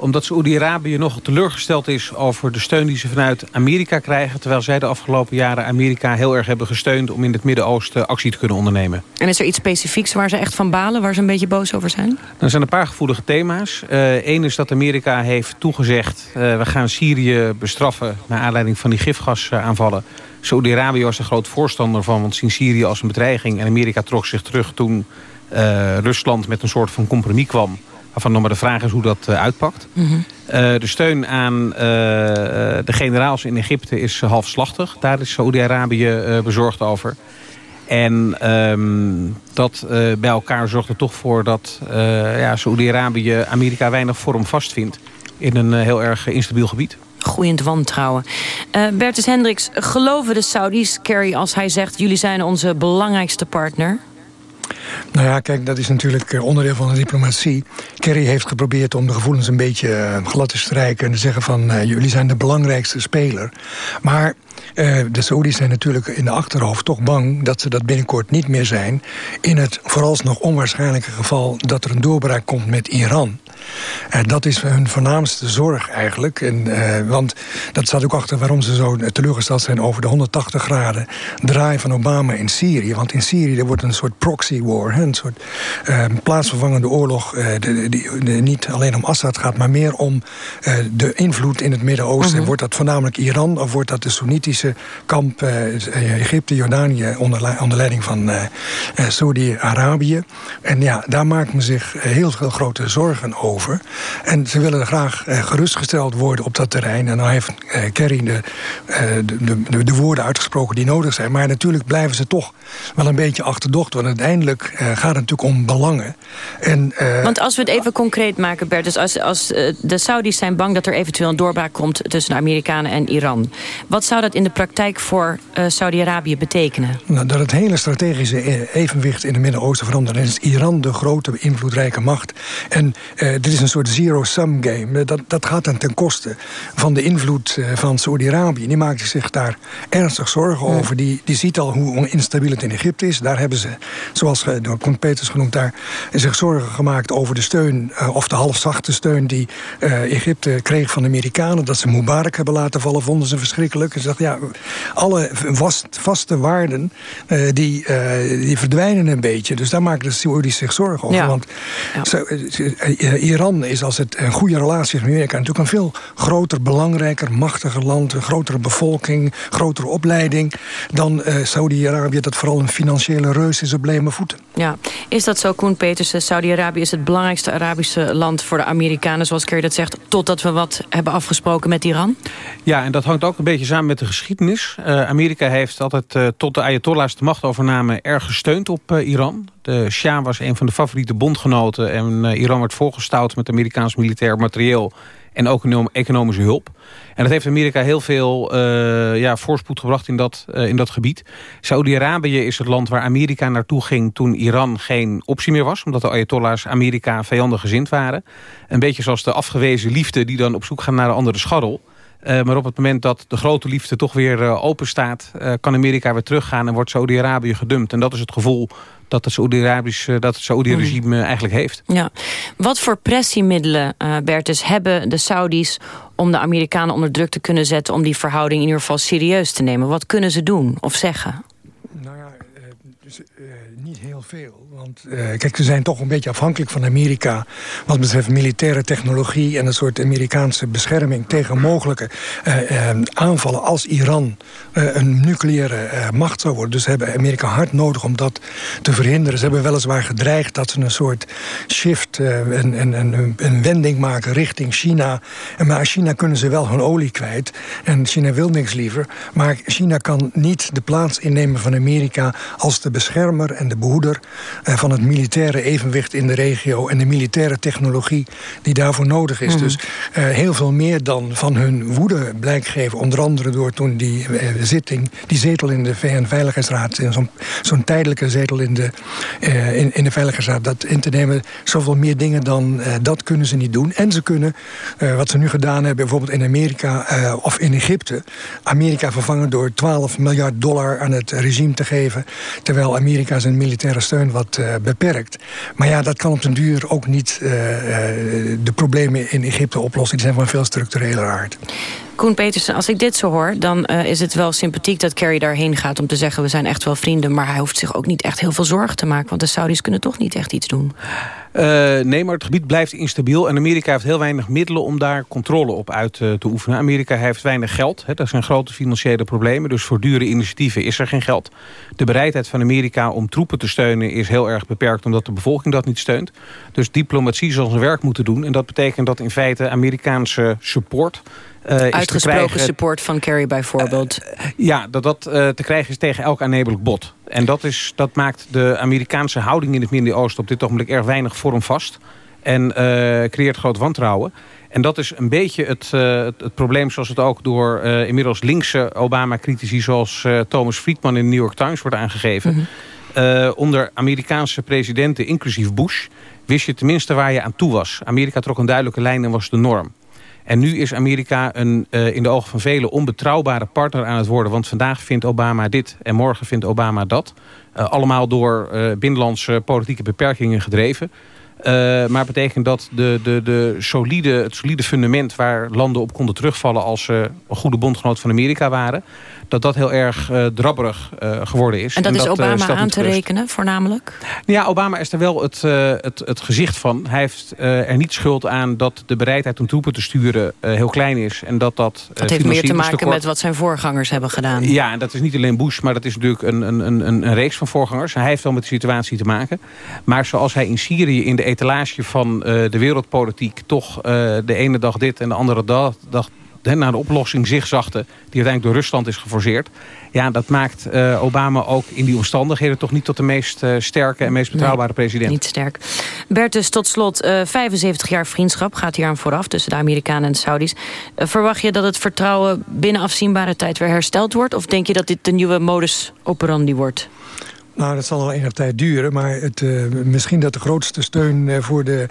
Omdat Saoedi-Arabië nogal teleurgesteld is over de steun die ze vanuit Amerika krijgen... terwijl zij de afgelopen jaren Amerika heel erg hebben gesteund... om in het Midden-Oosten actie te kunnen ondernemen. En is er iets specifieks waar ze echt van balen, waar ze een beetje boos over zijn? Er zijn een paar gevoelige thema's. Eén is dat Amerika heeft toegezegd... eh, we gaan Syrië bestraffen naar aanleiding van die gifgasaanvallen. Saoedi-Arabië was er groot voorstander van, want zien Syrië als een bedreiging... en Amerika trok zich terug toen eh, Rusland met een soort van compromis kwam... waarvan nog maar de vraag is hoe dat eh, uitpakt. Eh, de steun aan eh, de generaals in Egypte is halfslachtig. Daar is Saoedi-Arabië bezorgd over. En ehm, dat bij elkaar zorgt er toch voor dat eh ja, Saoedi-Arabië Amerika weinig vorm vastvindt in een heel erg instabiel gebied. Groeiend wantrouwen. Bertus Hendricks, geloven de Saudis, Kerry, als hij zegt... jullie zijn onze belangrijkste partner? Nou ja, kijk, dat is natuurlijk eh, onderdeel van de diplomatie. Kerry heeft geprobeerd om de gevoelens een beetje eh, glad te strijken... en te zeggen van, eh, jullie zijn de belangrijkste speler. Maar de Saoedi's zijn natuurlijk in de achterhoofd toch bang... dat ze dat binnenkort niet meer zijn... in het vooralsnog onwaarschijnlijke geval dat er een doorbraak komt met Iran... Dat is hun voornaamste zorg eigenlijk. En, want dat staat ook achter waarom ze zo teleurgesteld zijn over de 180 graden draai van Obama in Syrië. Want in Syrië wordt een soort proxy war, hè, een soort eh, plaatsvervangende oorlog. de, de, niet alleen om Assad gaat, maar meer om eh, de invloed in het Midden-Oosten. Mhm. Wordt dat voornamelijk Iran of wordt dat de Soenitische kamp eh, Egypte, Jordanië onder, le- onder leiding van Saudi-Arabië? En ja, daar maakt men zich heel veel grote zorgen over. En ze willen graag gerustgesteld worden op dat terrein. En dan heeft eh, Kerry de, de, de, de woorden uitgesproken die nodig zijn. Maar natuurlijk blijven ze toch wel een beetje achterdocht. Want uiteindelijk eh, gaat het natuurlijk om belangen. En, eh, Want als we het even concreet maken, Bert... dus als, als eh, de Saudis zijn bang dat er eventueel een doorbraak komt... tussen de Amerikanen en Iran. Wat zou dat in de praktijk voor Saudi-Arabië betekenen? Nou, dat het hele strategische evenwicht in het Midden-Oosten verandert. En is Iran de grote invloedrijke macht. En dit is een soort zero-sum game. Dat, dat gaat dan ten koste van de invloed van Saudi-Arabië. Die maakt zich daar ernstig zorgen over. Die, die ziet al hoe instabiel het in Egypte is. Daar hebben ze, zoals eh, door Koen Peters genoemd... daar zich zorgen gemaakt over de steun... eh, of de halfzachte steun die eh, Egypte kreeg van de Amerikanen. Dat ze Mubarak hebben laten vallen, vonden ze verschrikkelijk. En ze dachten, ja, alle vast, vaste waarden... die, die verdwijnen een beetje. Dus daar maken de Saoedi's zich zorgen over. Ja. Want Iran is, als het een goede relatie heeft met Amerika... natuurlijk een veel groter, belangrijker, machtiger land... een grotere bevolking, grotere opleiding... dan Saudi-Arabië, dat vooral een financiële reus is op bleme voeten. Ja, is dat zo, Koen Petersen? Saudi-Arabië is het belangrijkste Arabische land voor de Amerikanen... zoals Kerry dat zegt, totdat we wat hebben afgesproken met Iran? Ja, en dat hangt ook een beetje samen met de geschiedenis. Eh, Amerika heeft altijd eh, tot de Ayatollahs de machtovername erg gesteund op eh, Iran. De Shah was een van de favoriete bondgenoten... en Iran werd volgestouwd met Amerikaans militair materieel... en ook economische hulp. En dat heeft Amerika heel veel eh, ja, voorspoed gebracht in dat, eh, in dat gebied. Saudi-Arabië is het land waar Amerika naartoe ging... toen Iran geen optie meer was... omdat de Ayatollahs Amerika vijandig gezind waren. Een beetje zoals de afgewezen liefde die dan op zoek gaan naar een andere scharrel... maar op het moment dat de grote liefde toch weer open staat... kan Amerika weer teruggaan en wordt Saudi-Arabië gedumpt. En dat is het gevoel dat het Saudi-regime mhm. eigenlijk heeft. Ja. Wat voor pressiemiddelen, uh, Bertus, hebben de Saudis... om de Amerikanen onder druk te kunnen zetten... om die verhouding in ieder geval serieus te nemen? Wat kunnen ze doen of zeggen? Nou ja, dus, niet heel veel. Want uh, kijk, ze zijn toch een beetje afhankelijk van Amerika... wat betreft militaire technologie en een soort Amerikaanse bescherming... tegen mogelijke uh, aanvallen als Iran een nucleaire macht zou worden. Dus ze hebben Amerika hard nodig om dat te verhinderen. Ze hebben weliswaar gedreigd dat ze een soort shift, een, een, een, wending maken richting China. En maar China kunnen ze wel hun olie kwijt. En China wil niks liever. Maar China kan niet de plaats innemen van Amerika als de beschermer en de behoeder van het militaire evenwicht in de regio... en de militaire technologie die daarvoor nodig is. Mhm. Dus uh, heel veel meer dan van hun woede blijk geven. Onder andere door toen die uh, zitting, die zetel in de VN-veiligheidsraad... zo'n zo'n tijdelijke zetel in de, in, in, de Veiligheidsraad... dat in te nemen, zoveel meer dingen dan dat kunnen ze niet doen. En ze kunnen, wat ze nu gedaan hebben... bijvoorbeeld in Amerika of in Egypte... Amerika vervangen door 12 miljard dollar aan het regime te geven... terwijl Amerika zijn militaire steun wat beperkt. Maar ja, dat kan op den duur ook niet uh, de problemen in Egypte oplossen. Die zijn van veel structureler aard. Koen Petersen, als ik dit zo hoor, dan uh, is het wel sympathiek dat Kerry daarheen gaat... om te zeggen, we zijn echt wel vrienden. Maar hij hoeft zich ook niet echt heel veel zorgen te maken... want de Saudis kunnen toch niet echt iets doen. Uh, nee, maar het gebied blijft instabiel. En Amerika heeft heel weinig middelen om daar controle op uit uh, te oefenen. Amerika heeft weinig geld. Hè, dat zijn grote financiële problemen. Dus voor dure initiatieven is er geen geld. De bereidheid van Amerika om troepen te steunen is heel erg beperkt... omdat de bevolking dat niet steunt. Dus diplomatie zal zijn werk moeten doen. En dat betekent dat in feite Amerikaanse support Uitgesproken support van Kerry bijvoorbeeld. Uh, ja, dat dat te krijgen is tegen elk aannemelijk bod. En dat, is, dat maakt de Amerikaanse houding in het Midden-Oosten... op dit ogenblik erg weinig vormvast. En creëert groot wantrouwen. En dat is een beetje het, het, het, probleem zoals het ook door inmiddels linkse Obama-critici... zoals Thomas Friedman in de New York Times wordt aangegeven. -hmm. onder Amerikaanse presidenten, inclusief Bush... wist je tenminste waar je aan toe was. Amerika trok een duidelijke lijn en was de norm. En nu is Amerika een uh, in de ogen van velen onbetrouwbare partner aan het worden. Want vandaag vindt Obama dit en morgen vindt Obama dat. Uh, allemaal door uh, binnenlandse politieke beperkingen gedreven. Maar betekent dat de, de, de solide, het solide fundament waar landen op konden terugvallen als ze een goede bondgenoot van Amerika waren, dat dat heel erg uh, drabberig uh, geworden is. En dat, en dat is Obama aan te rekenen, voornamelijk? Ja, Obama is er wel het, het, het gezicht van. Hij heeft er niet schuld aan dat de bereidheid om troepen te sturen heel klein is. En dat dat, dat heeft meer te maken met wat zijn voorgangers hebben gedaan. Ja, en dat is niet alleen Bush, maar dat is natuurlijk een, een, een, een reeks van voorgangers. Hij heeft wel met de situatie te maken. Maar zoals hij in Syrië in de etalage van de wereldpolitiek... toch de ene dag dit en de andere dag, dag naar de oplossing zigzagte... die uiteindelijk door Rusland is geforceerd... ja, dat maakt uh, Obama ook in die omstandigheden... toch niet tot de meest sterke en meest betrouwbare nee, president. Niet sterk. Bertus, tot slot, 75 jaar vriendschap gaat hier aan vooraf... tussen de Amerikanen en de Saudis. verwacht je dat het vertrouwen binnen afzienbare tijd weer hersteld wordt? Of denk je dat dit de nieuwe modus operandi wordt? Nou, dat zal al enige tijd duren. Maar het, uh, misschien dat de grootste steun uh, voor de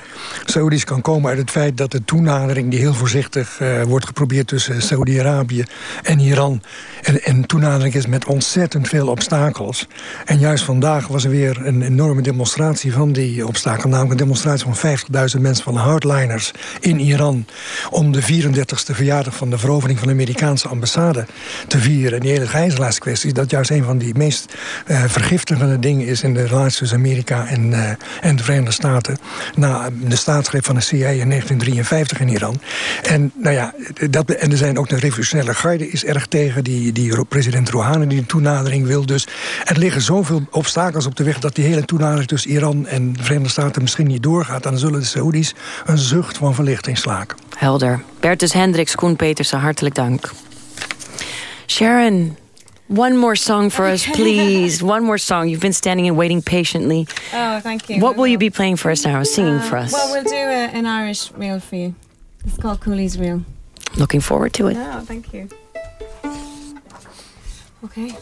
Saudis kan komen... uit het feit dat de toenadering die heel voorzichtig uh, wordt geprobeerd... tussen Saudi-Arabië en Iran... En, en toenadering is met ontzettend veel obstakels. En juist vandaag was er weer een enorme demonstratie van die obstakels. Namelijk een demonstratie van 50.000 mensen van hardliners in Iran... om de 34e verjaardag van de verovering van de Amerikaanse ambassade te vieren. En die hele gijzelaarskwestie, dat juist een van die meest vergiftigde vernietigende ding is in de relatie tussen Amerika en, uh, en de Verenigde Staten. Na de staatsgreep van de CIA in 1953 in Iran. En, nou ja, dat, en er zijn ook de revolutionaire garde is erg tegen die, die president Rouhani die een toenadering wil. Dus er liggen zoveel obstakels op de weg dat die hele toenadering tussen Iran en de Verenigde Staten misschien niet doorgaat. Dan zullen de Saoedi's een zucht van verlichting slaken. Helder. Bertus Hendricks, Koen Petersen, hartelijk dank. Sharon, One more song for us, please. One more song. You've been standing and waiting patiently. Oh, thank you. What will you be playing for us now, singing uh, for us? Well, we'll do a, an Irish reel for you. It's called Cooley's Reel. Looking forward to it. Oh, thank you. Okay.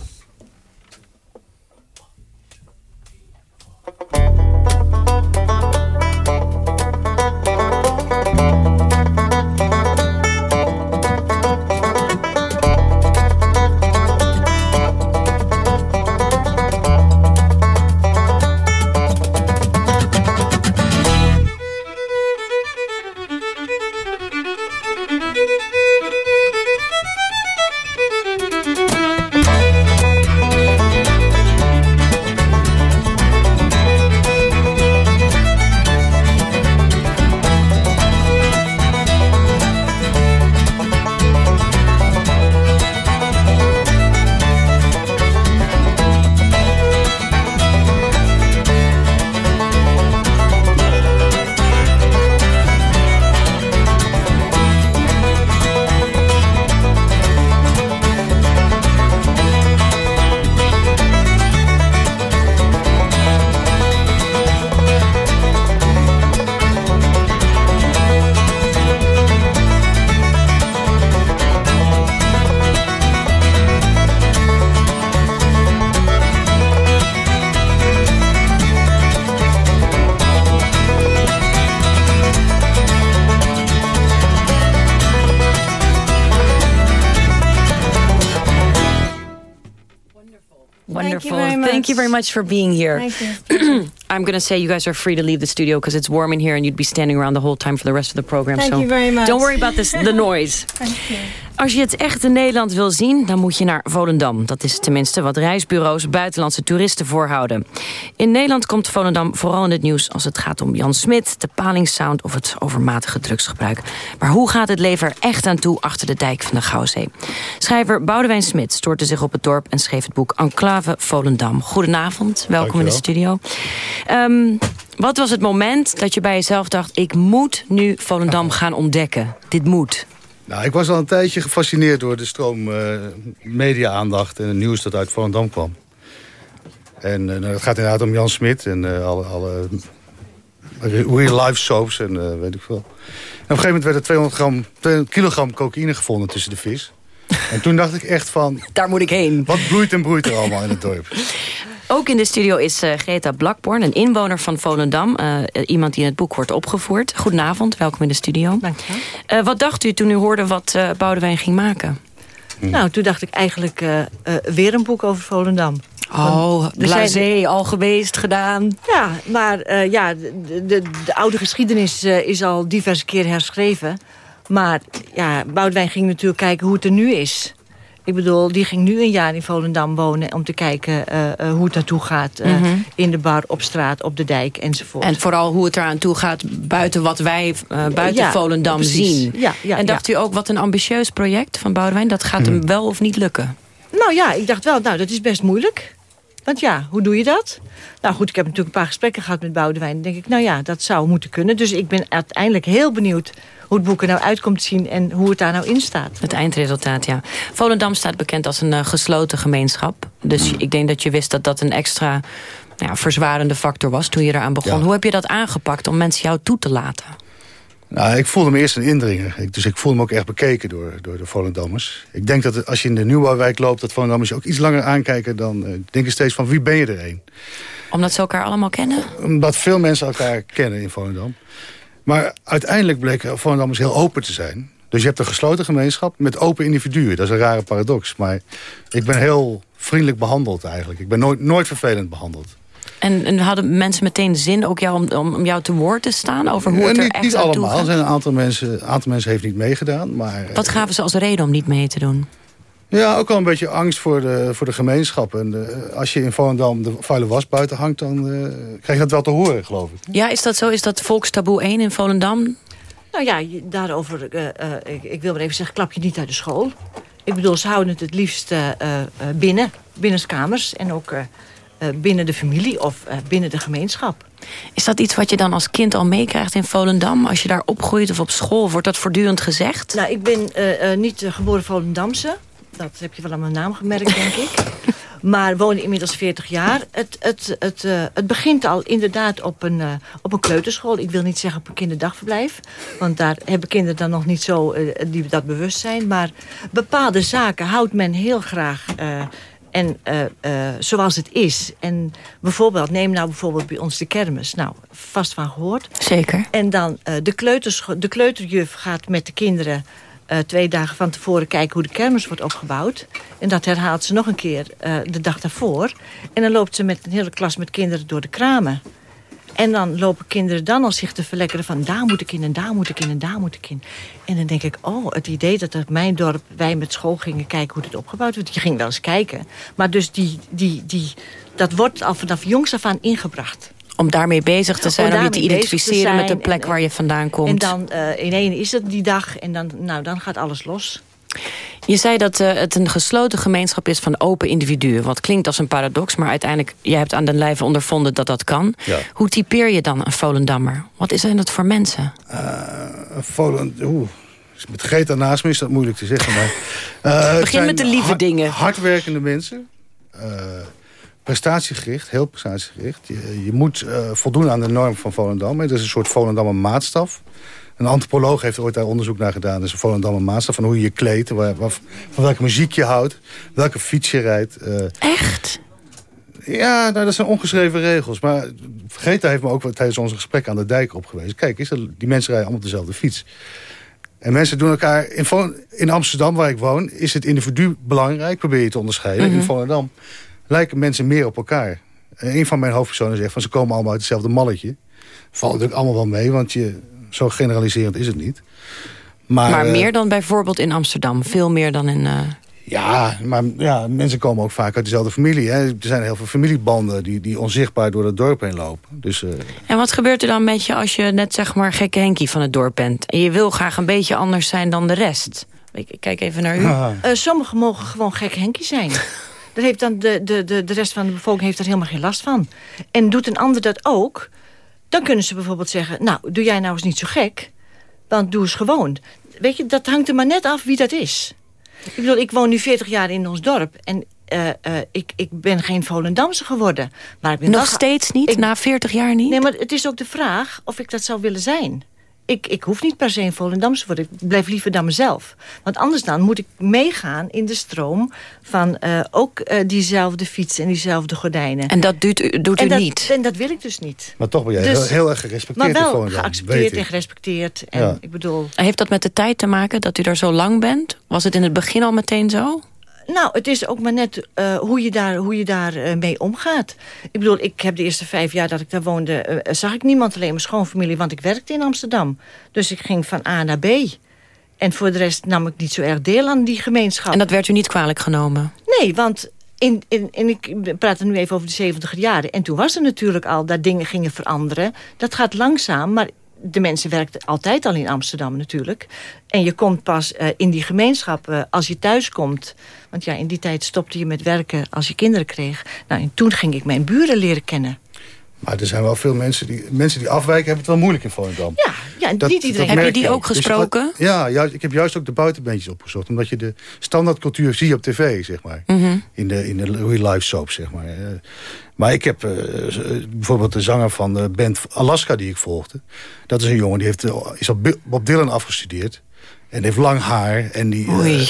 You very much for being here. Thank you. [CLEARS THROAT] I'm going to say you guys are free to leave the studio because it's warm in here and you'd be standing around the whole time for the rest of the program. Thank so you very much. Don't worry about this, the noise. [LAUGHS] Thank you. Als je het echte Nederland wil zien, dan moet je naar Volendam. Dat is tenminste wat reisbureaus buitenlandse toeristen voorhouden. In Nederland komt Volendam vooral in het nieuws als het gaat om Jan Smit, de palingsound of het overmatige drugsgebruik. Maar hoe gaat het leven er echt aan toe achter de dijk van de Gouwzee? Schrijver Boudewijn Smit stoorde zich op het dorp en schreef het boek Enclave Volendam. Goedenavond, welkom in de studio. Ehm, wat was het moment dat je bij jezelf dacht... ik moet nu Volendam [LAUGHS] gaan ontdekken? Dit moet. Nou, ik was al een tijdje gefascineerd door de stroom eh, media-aandacht... en het nieuws dat uit Volendam kwam. En uh, nou, het gaat inderdaad om Jan Smit en uh, alle, alle real-life soaps en weet ik veel. En op een gegeven moment werd er 200, gram, 200 kilogram cocaïne gevonden tussen de vis. En toen dacht ik echt van... Daar moet ik heen. Wat bloeit en broeit er allemaal in het dorp? [LAUGHS] Ook in de studio is uh, Greta Blakborn, een inwoner van Volendam. Uh, iemand die in het boek wordt opgevoerd. Goedenavond, welkom in de studio. Dankjewel. Uh, wat dacht u toen u hoorde wat Boudewijn ging maken? Nou, toen dacht ik eigenlijk weer een boek over Volendam. Oh, blasé, al geweest, gedaan. Ja, maar ja, de, de, de, oude geschiedenis is al diverse keer herschreven. Maar ja, Boudewijn ging natuurlijk kijken hoe het er nu is. Ik bedoel, die ging nu een jaar in Volendam wonen... om te kijken uh, uh, hoe het naartoe gaat. Uh, mm -hmm. In de bar, op straat, op de dijk enzovoort. En vooral hoe het eraan toe gaat buiten wat wij buiten ja, Volendam precies. zien. Ja, ja, en dacht u ook, wat een ambitieus project van Boudewijn... dat gaat hem wel of niet lukken? Nou ja, ik dacht wel, nou dat is best moeilijk. Want ja, hoe doe je dat? Nou goed, ik heb natuurlijk een paar gesprekken gehad met Boudewijn. Dan denk ik, nou ja, dat zou moeten kunnen. Dus ik ben uiteindelijk heel benieuwd hoe het boek er nou uitkomt te zien... en hoe het daar nou in staat. Het eindresultaat, ja. Volendam staat bekend als een uh, gesloten gemeenschap. Dus ik denk dat je wist dat dat een extra nou ja, verzwarende factor was... toen je eraan begon. Ja. Hoe heb je dat aangepakt om mensen jou toe te laten? Nou, ik voelde me eerst een indringer. Ik, dus ik voelde me ook echt bekeken door, door de Volendammers. Ik denk dat als je in de Nieuwbouwwijk loopt... dat Volendammers je ook iets langer aankijken dan... Uh, denken steeds van, wie ben je er een? Omdat ze elkaar allemaal kennen? Omdat veel mensen elkaar kennen in Volendam. Maar uiteindelijk bleek Volendammers heel open te zijn. Dus je hebt een gesloten gemeenschap met open individuen. Dat is een rare paradox. Maar ik ben heel vriendelijk behandeld eigenlijk. Ik ben nooit, nooit vervelend behandeld. En, en, hadden mensen meteen zin ook jou om, om, om jou te woord te staan over hoe het er niet, echt niet allemaal. Er zijn een aantal mensen, een aantal mensen heeft niet meegedaan. Maar, Wat gaven ze als reden om niet mee te doen? Ja, ook wel een beetje angst voor de, voor de gemeenschap. En de, als je in Volendam de vuile was buiten hangt... dan uh, krijg je dat wel te horen, geloof ik. Ja, is dat zo? Is dat volkstaboe 1 in Volendam? Nou ja, daarover, uh, uh, ik, ik, wil maar even zeggen, klap je niet uit de school. Ik bedoel, ze houden het het liefst binnen, binnenskamers... en ook binnen de familie of binnen de gemeenschap. Is dat iets wat je dan als kind al meekrijgt in Volendam? Als je daar opgroeit of op school, wordt dat voortdurend gezegd? Nou, ik ben niet geboren Volendamse. Dat heb je wel aan mijn naam gemerkt, denk ik. [LAUGHS] Maar woon inmiddels 40 jaar. Het, het, het, uh, het begint al inderdaad op een, uh, op een kleuterschool. Ik wil niet zeggen op een kinderdagverblijf. Want daar hebben kinderen dan nog niet zo die dat bewust zijn. Maar bepaalde zaken houdt men heel graag... en zoals het is. En bijvoorbeeld, neem nou bijvoorbeeld bij ons de kermis. Nou, vast van gehoord. Zeker. En dan de, de kleuterjuf gaat met de kinderen... Uh, twee dagen van tevoren kijken hoe de kermis wordt opgebouwd. En dat herhaalt ze nog een keer uh, de dag daarvoor. En dan loopt ze met een hele klas met kinderen door de kramen. En dan lopen kinderen dan al zich te verlekkeren van... daar moet ik in en daar moet ik in en daar moet ik in. En dan denk ik, oh, het idee dat op mijn dorp... wij met school gingen kijken hoe dit opgebouwd wordt. Je ging wel eens kijken. Maar dus die, die, die, dat wordt al vanaf jongs af aan ingebracht om daarmee bezig te zijn, om, om je te identificeren te met de plek en, waar je vandaan komt. En dan uh, in één is het die dag en dan, nou, dan gaat alles los. Je zei dat uh, het een gesloten gemeenschap is van open individuen. Wat klinkt als een paradox, maar uiteindelijk... jij hebt aan de lijve ondervonden dat dat kan. Ja. Hoe typeer je dan een Volendammer? Wat is dat voor mensen? Uh, Volend, oeh. Met Greta naast me is dat moeilijk te zeggen. Maar, [LAUGHS] uh, Begin met de lieve hard, dingen. Hardwerkende mensen prestatiegericht, heel prestatiegericht. Je, je moet uh, voldoen aan de norm van Volendam. Het is een soort Volendammer maatstaf. Een antropoloog heeft ooit daar onderzoek naar gedaan. Is een Volendammer maatstaf van hoe je je kleedt... Waar, waar, van welke muziek je houdt, welke fiets je rijdt. Uh, Echt? Ja, nou, dat zijn ongeschreven regels. Maar Greta heeft me ook tijdens onze gesprek aan de dijk opgewezen. Kijk, is dat, die mensen rijden allemaal op dezelfde fiets. En mensen doen elkaar... In, in Amsterdam, waar ik woon, is het individu belangrijk. Probeer je te onderscheiden. Mhm. In Volendam lijken mensen meer op elkaar. En een van mijn hoofdpersonen zegt van ze komen allemaal uit hetzelfde malletje. Valt natuurlijk allemaal wel mee, want je, zo generaliserend is het niet. Maar, Maar, eh, meer dan bijvoorbeeld in Amsterdam. Veel meer dan in... eh, Ja, maar ja, mensen komen ook vaak uit dezelfde familie. Hè. Er zijn heel veel familiebanden die, die onzichtbaar door het dorp heen lopen. Dus, eh, En wat gebeurt er dan met je als je net zeg maar gekke Henkie van het dorp bent? En je wil graag een beetje anders zijn dan de rest. Ik ik kijk even naar u. Eh, sommigen mogen gewoon gek Henkie zijn. [LAUGHS] Daar heeft dan de, de, de, de rest van de bevolking heeft er helemaal geen last van. En doet een ander dat ook... dan kunnen ze bijvoorbeeld zeggen... nou, doe jij nou eens niet zo gek, want doe eens gewoon. Weet je, dat hangt er maar net af wie dat is. Ik bedoel, ik woon nu 40 jaar in ons dorp... en eh, eh, ik, ik ben geen Volendamse geworden. Maar ik ben Nog steeds niet? Na 40 jaar niet? Nee, maar het is ook de vraag of ik dat zou willen zijn. Ik, ik hoef niet per se een Volendamse te worden. Ik blijf liever dan mezelf. Want anders dan moet ik meegaan in de stroom... van eh, ook eh, diezelfde fiets en diezelfde gordijnen. En dat doet u, doet en u dat, niet? En dat wil ik dus niet. maar toch ben jij Dus- heel, heel erg gerespecteerd Maar in wel Volendam, geaccepteerd en gerespecteerd. En Ja. ik bedoel... Heeft dat met de tijd te maken dat u daar zo lang bent? Was het in het begin al meteen zo? Nou, het is ook maar net eh, hoe je daar, hoe je daar eh, mee omgaat. Ik bedoel, ik heb de eerste vijf jaar dat ik daar woonde... eh, zag ik niemand, alleen mijn schoonfamilie, want ik werkte in Amsterdam. Dus ik ging van A naar B. En voor de rest nam ik niet zo erg deel aan die gemeenschap. En dat werd u niet kwalijk genomen? Nee, want in, in, en ik praat er nu even over de 70 jaren. En toen was er natuurlijk al dat dingen gingen veranderen. Dat gaat langzaam, maar de mensen werkten altijd al in Amsterdam natuurlijk. En je komt pas eh, in die gemeenschap eh, als je thuis komt. Want ja, in die tijd stopte je met werken als je kinderen kreeg. Nou, en toen ging ik mijn buren leren kennen. Maar er zijn wel veel mensen die, mensen die afwijken... hebben het wel moeilijk in Volendam. Ja, ja niet iedereen. Heb je die ook. ook Dus gesproken? ja, juist, ik heb juist ook de buitenbeentjes opgezocht. Omdat je de standaardcultuur zie op tv, zeg maar. Mhm. In de, in de real life soap, zeg maar. Eh, Maar ik heb eh, eh, bijvoorbeeld de zanger van de band Alaska die ik volgde. Dat is een jongen die heeft, eh, is op Bob Dylan afgestudeerd. En heeft lang haar. En, die, eh, Oei.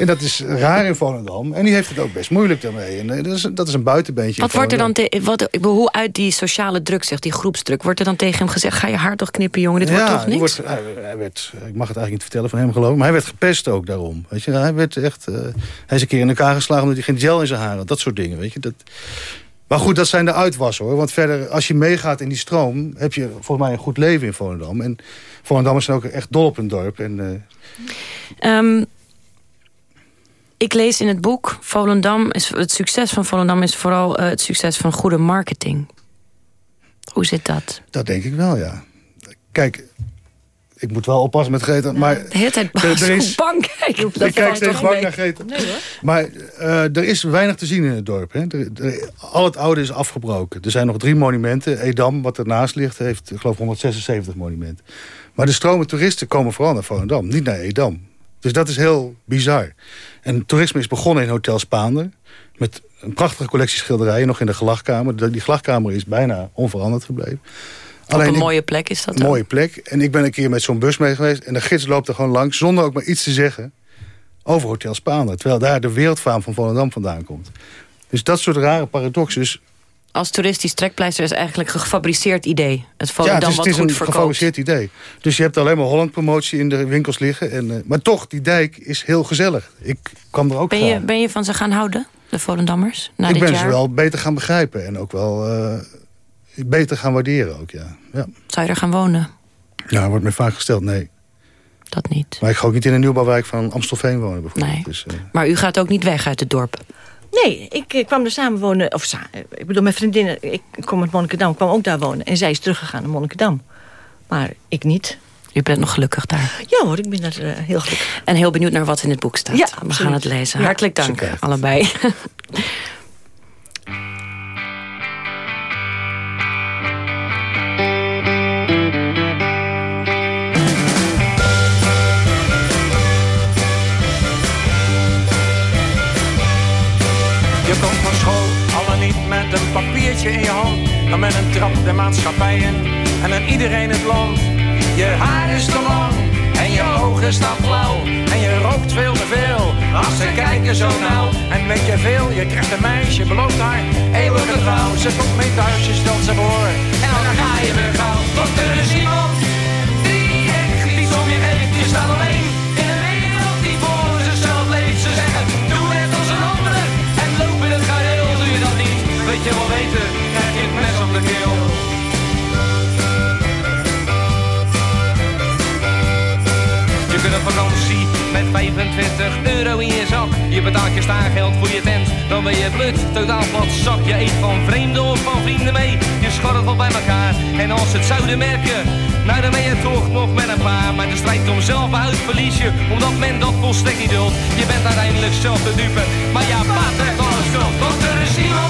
En dat is raar in Volendam. En die heeft het ook best moeilijk daarmee. En eh, dat, is, dat is een buitenbeentje Wat wordt er dan Volendam. wat, hoe uit die sociale druk, zegt die groepsdruk... wordt er dan tegen hem gezegd, ga je haar toch knippen, jongen? Dit wordt toch niks? wordt- hij, hij werd, ik mag het eigenlijk niet vertellen van hem geloof ik, maar hij werd gepest ook daarom. Weet je, hij werd echt, eh, hij is een keer in elkaar geslagen omdat hij geen gel in zijn haar had. Dat soort dingen, weet je. Dat, maar goed, dat zijn de uitwassen hoor. Want verder, als je meegaat in die stroom, heb je volgens mij een goed leven in Volendam. En Volendammers zijn ook echt dol op hun dorp. En, eh, Ehm, ik lees in het boek, Volendam is, het succes van Volendam is vooral eh, het succes van goede marketing. Hoe zit dat? dat denk ik wel, ja. Kijk, ik moet wel oppassen met Greta, maar... De hele tijd [LAUGHS] er- er is- bang kijken. Ik Dat kijk steeds toch bang mee. naar Greta. Nee hoor. Maar eh, er is weinig te zien in het dorp. Hè. Er, er- al het oude is afgebroken. Er zijn nog drie monumenten. Edam, wat ernaast ligt, heeft ik geloof 176 monumenten. Maar de stromen toeristen komen vooral naar Volendam, niet naar Edam. Dus dat is heel bizar. En toerisme is begonnen in Hotel Spaander. Met een prachtige collectie schilderijen nog in de gelachkamer. De- Die gelachkamer is bijna onveranderd gebleven. Op een ik- mooie plek is dat een mooie plek. En ik ben een keer met zo'n bus mee geweest. En de gids loopt er gewoon langs zonder ook maar iets te zeggen over Hotel Spaander. Terwijl daar de wereldfaam van Volendam vandaan komt. Dus dat soort rare paradoxen. Dus, Als toeristisch trekpleister is eigenlijk een gefabriceerd idee. Het ja, Volendam het is, wat het is goed een verkoopt. gefabriceerd idee. Dus je hebt alleen maar Holland-promotie in de winkels liggen. En, eh, maar toch, die dijk is heel gezellig. Ik kwam er ook Ben je, ben je van ze gaan houden, de Volendammers? Na ik dit ben jaar? ze wel beter gaan begrijpen. En ook wel eh, beter gaan waarderen ook, ja. ja. Zou je er gaan wonen? Ja, wordt me vaak gesteld, nee. Dat niet. Maar ik ga ook niet in een nieuwbouwwijk van Amstelveen wonen bijvoorbeeld. Nee. Dus, eh, Maar u gaat ook niet weg uit het dorp. Nee, ik eh, kwam er samen wonen. Of sa- eh, ik bedoel, mijn vriendinnen, ik kom uit Monnikendam, kwam ook daar wonen. En zij is teruggegaan naar Monnikendam. Maar ik niet. U bent nog gelukkig daar. Ja hoor, ik ben daar eh, heel gelukkig. En heel benieuwd naar wat in het boek staat. Ja, We gaan het lezen. Hartelijk dank, Zeker. allebei. [LAUGHS] papiertje in je hand, maar met een trap de maatschappij in en dan iedereen het land. Je haar is te lang en je ogen staan flauw en je rookt veel te veel. Als ze kijken zo nauw en weet je veel, je krijgt een meisje, belooft haar eeuwige trouw. Ze komt mee thuis, je stelt ze voor en dan ga je weer gauw. Want er is Totaal plat zak, je eet van vreemden of van vrienden mee. Je scharrelt bij elkaar en als het zouden merken, nou dan ben je toch nog met een paar. Maar de strijd om zelf uit verlies je, omdat men dat volstrekt niet duldt. Je bent uiteindelijk zelf te dupe, maar ja, heeft alles schuld. Want er is iemand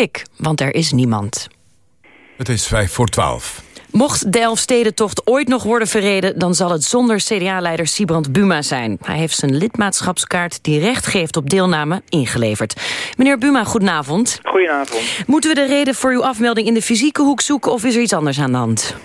kick, want er is niemand. Het is vijf voor twaalf. Mocht de Elfstedentocht ooit nog worden verreden... dan zal het zonder CDA-leider Sibrand Buma zijn. Hij heeft zijn lidmaatschapskaart die recht geeft op deelname ingeleverd. Meneer Buma, goedenavond. Goedenavond. Moeten we de reden voor uw afmelding in de fysieke hoek zoeken... of is er iets anders aan de hand?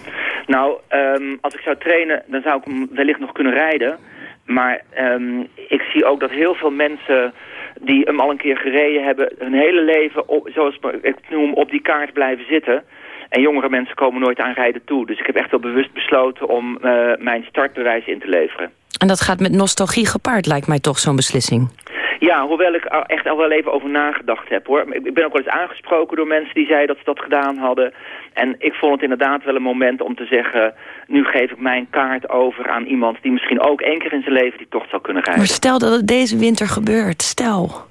Nou, ehm, als ik zou trainen, dan zou ik hem wellicht nog kunnen rijden. Maar ehm, ik zie ook dat heel veel mensen die hem al een keer gereden hebben... hun hele leven, op, zoals ik noem, op die kaart blijven zitten... En jongere mensen komen nooit aan rijden toe. Dus ik heb echt wel bewust besloten om eh, mijn startbewijs in te leveren. En dat gaat met nostalgie gepaard, lijkt mij toch, zo'n beslissing. Ja, hoewel ik echt al wel even over nagedacht heb hoor. Ik ben ook wel eens aangesproken door mensen die zeiden dat ze dat gedaan hadden. En ik vond het inderdaad wel een moment om te zeggen... nu geef ik mijn kaart over aan iemand die misschien ook één keer in zijn leven die tocht zou kunnen rijden. Maar stel dat het deze winter gebeurt, stel...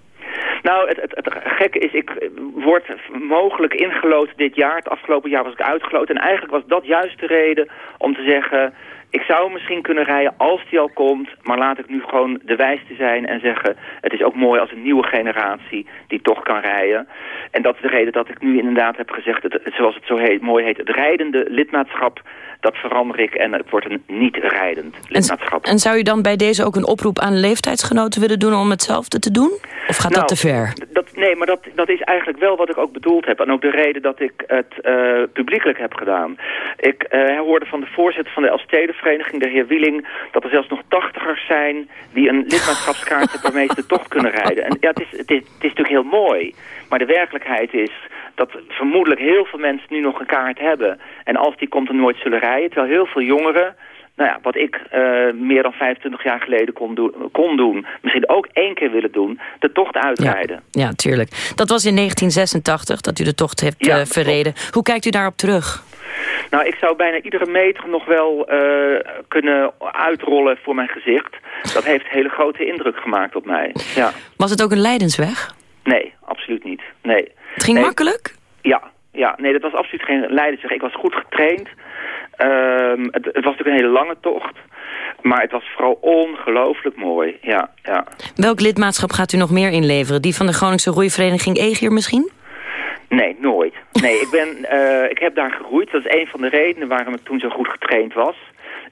Nou, het, het, het gekke is, ik word mogelijk ingeloten dit jaar. Het afgelopen jaar was ik uitgeloten. En eigenlijk was dat juist de reden om te zeggen... ik zou misschien kunnen rijden als die al komt... maar laat ik nu gewoon de wijste zijn en zeggen... het is ook mooi als een nieuwe generatie die toch kan rijden. En dat is de reden dat ik nu inderdaad heb gezegd... Het, zoals het zo heet, mooi heet, het rijdende lidmaatschap... dat verander ik en het wordt een niet-rijdend lidmaatschap. En zou u dan bij deze ook een oproep aan leeftijdsgenoten willen doen... om hetzelfde te doen? Of gaat Nou, dat te ver? Dat, nee, maar dat, dat is eigenlijk wel wat ik ook bedoeld heb. En ook de reden dat ik het eh, publiekelijk heb gedaan. Ik eh, hoorde van de voorzitter van de Elfstedenvereniging, de heer Wieling... dat er zelfs nog tachtigers zijn die een lidmaatschapskaart hebben... [LAUGHS] waarmee ze de tocht kunnen rijden. En ja, het is, het, is, het is natuurlijk heel mooi. Maar de werkelijkheid is dat vermoedelijk heel veel mensen nu nog een kaart hebben. En als die komt, dan nooit zullen rijden. Terwijl heel veel jongeren nou ja, wat ik eh, meer dan 25 jaar geleden kon, doen, kon doen, misschien ook één keer willen doen, de tocht uitrijden. Ja, tuurlijk. Dat was in 1986 dat u de tocht hebt Ja, eh, verreden. Hoe kijkt u daarop terug? Nou, ik zou bijna iedere meter nog wel eh, kunnen uitrollen voor mijn gezicht. Dat heeft hele grote indruk gemaakt op mij. Ja. Was het ook een lijdensweg? Nee, absoluut niet. Nee. Het ging Nee. makkelijk? Ja, ja, nee, dat was absoluut geen leidersweg. Ik was goed getraind. Ehm, het, het was natuurlijk een hele lange tocht. Maar het was vooral ongelooflijk mooi. Ja, ja. Welk lidmaatschap gaat u nog meer inleveren? Die van de Groningse roeivereniging Egier misschien? Nee, nooit. Nee, ik, ben, [LAUGHS] eh, ik heb daar gegroeid. Dat is een van de redenen waarom ik toen zo goed getraind was.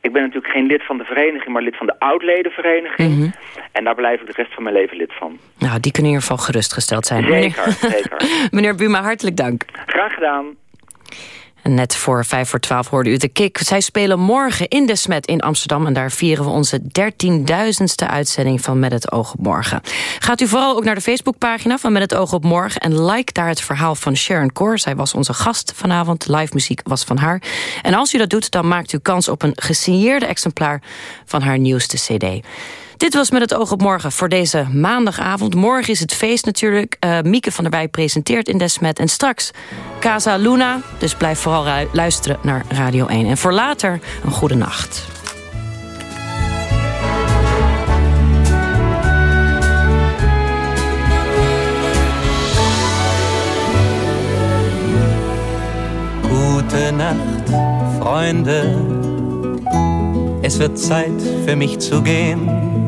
Ik ben natuurlijk geen lid van de vereniging, maar lid van de oud-ledenvereniging. En daar blijf ik de rest van mijn leven lid van. Nou, die kunnen in ieder geval gerustgesteld zijn. Zeker, zeker. [LAUGHS] Meneer Buma, hartelijk dank. Graag gedaan. Net voor vijf voor twaalf hoorde u de kick. Zij spelen morgen in de Smet in Amsterdam. En daar vieren we onze dertienduizendste uitzending van Met het Oog op Morgen. Gaat u vooral ook naar de Facebookpagina van Met het Oog op Morgen. En like daar het verhaal van Sharon Core. Zij was onze gast vanavond. Live muziek was van haar. En als u dat doet, dan maakt u kans op een gesigneerde exemplaar van haar nieuwste cd. Dit was met het oog op morgen voor deze maandagavond. Morgen is het feest natuurlijk. Eh, Mieke van der Wij presenteert in Desmet. En straks Casa Luna. Dus blijf vooral luisteren naar Radio 1. En voor later een goede nacht. Gute Nacht, Freunde. Es wird Zeit für mich zu gehen.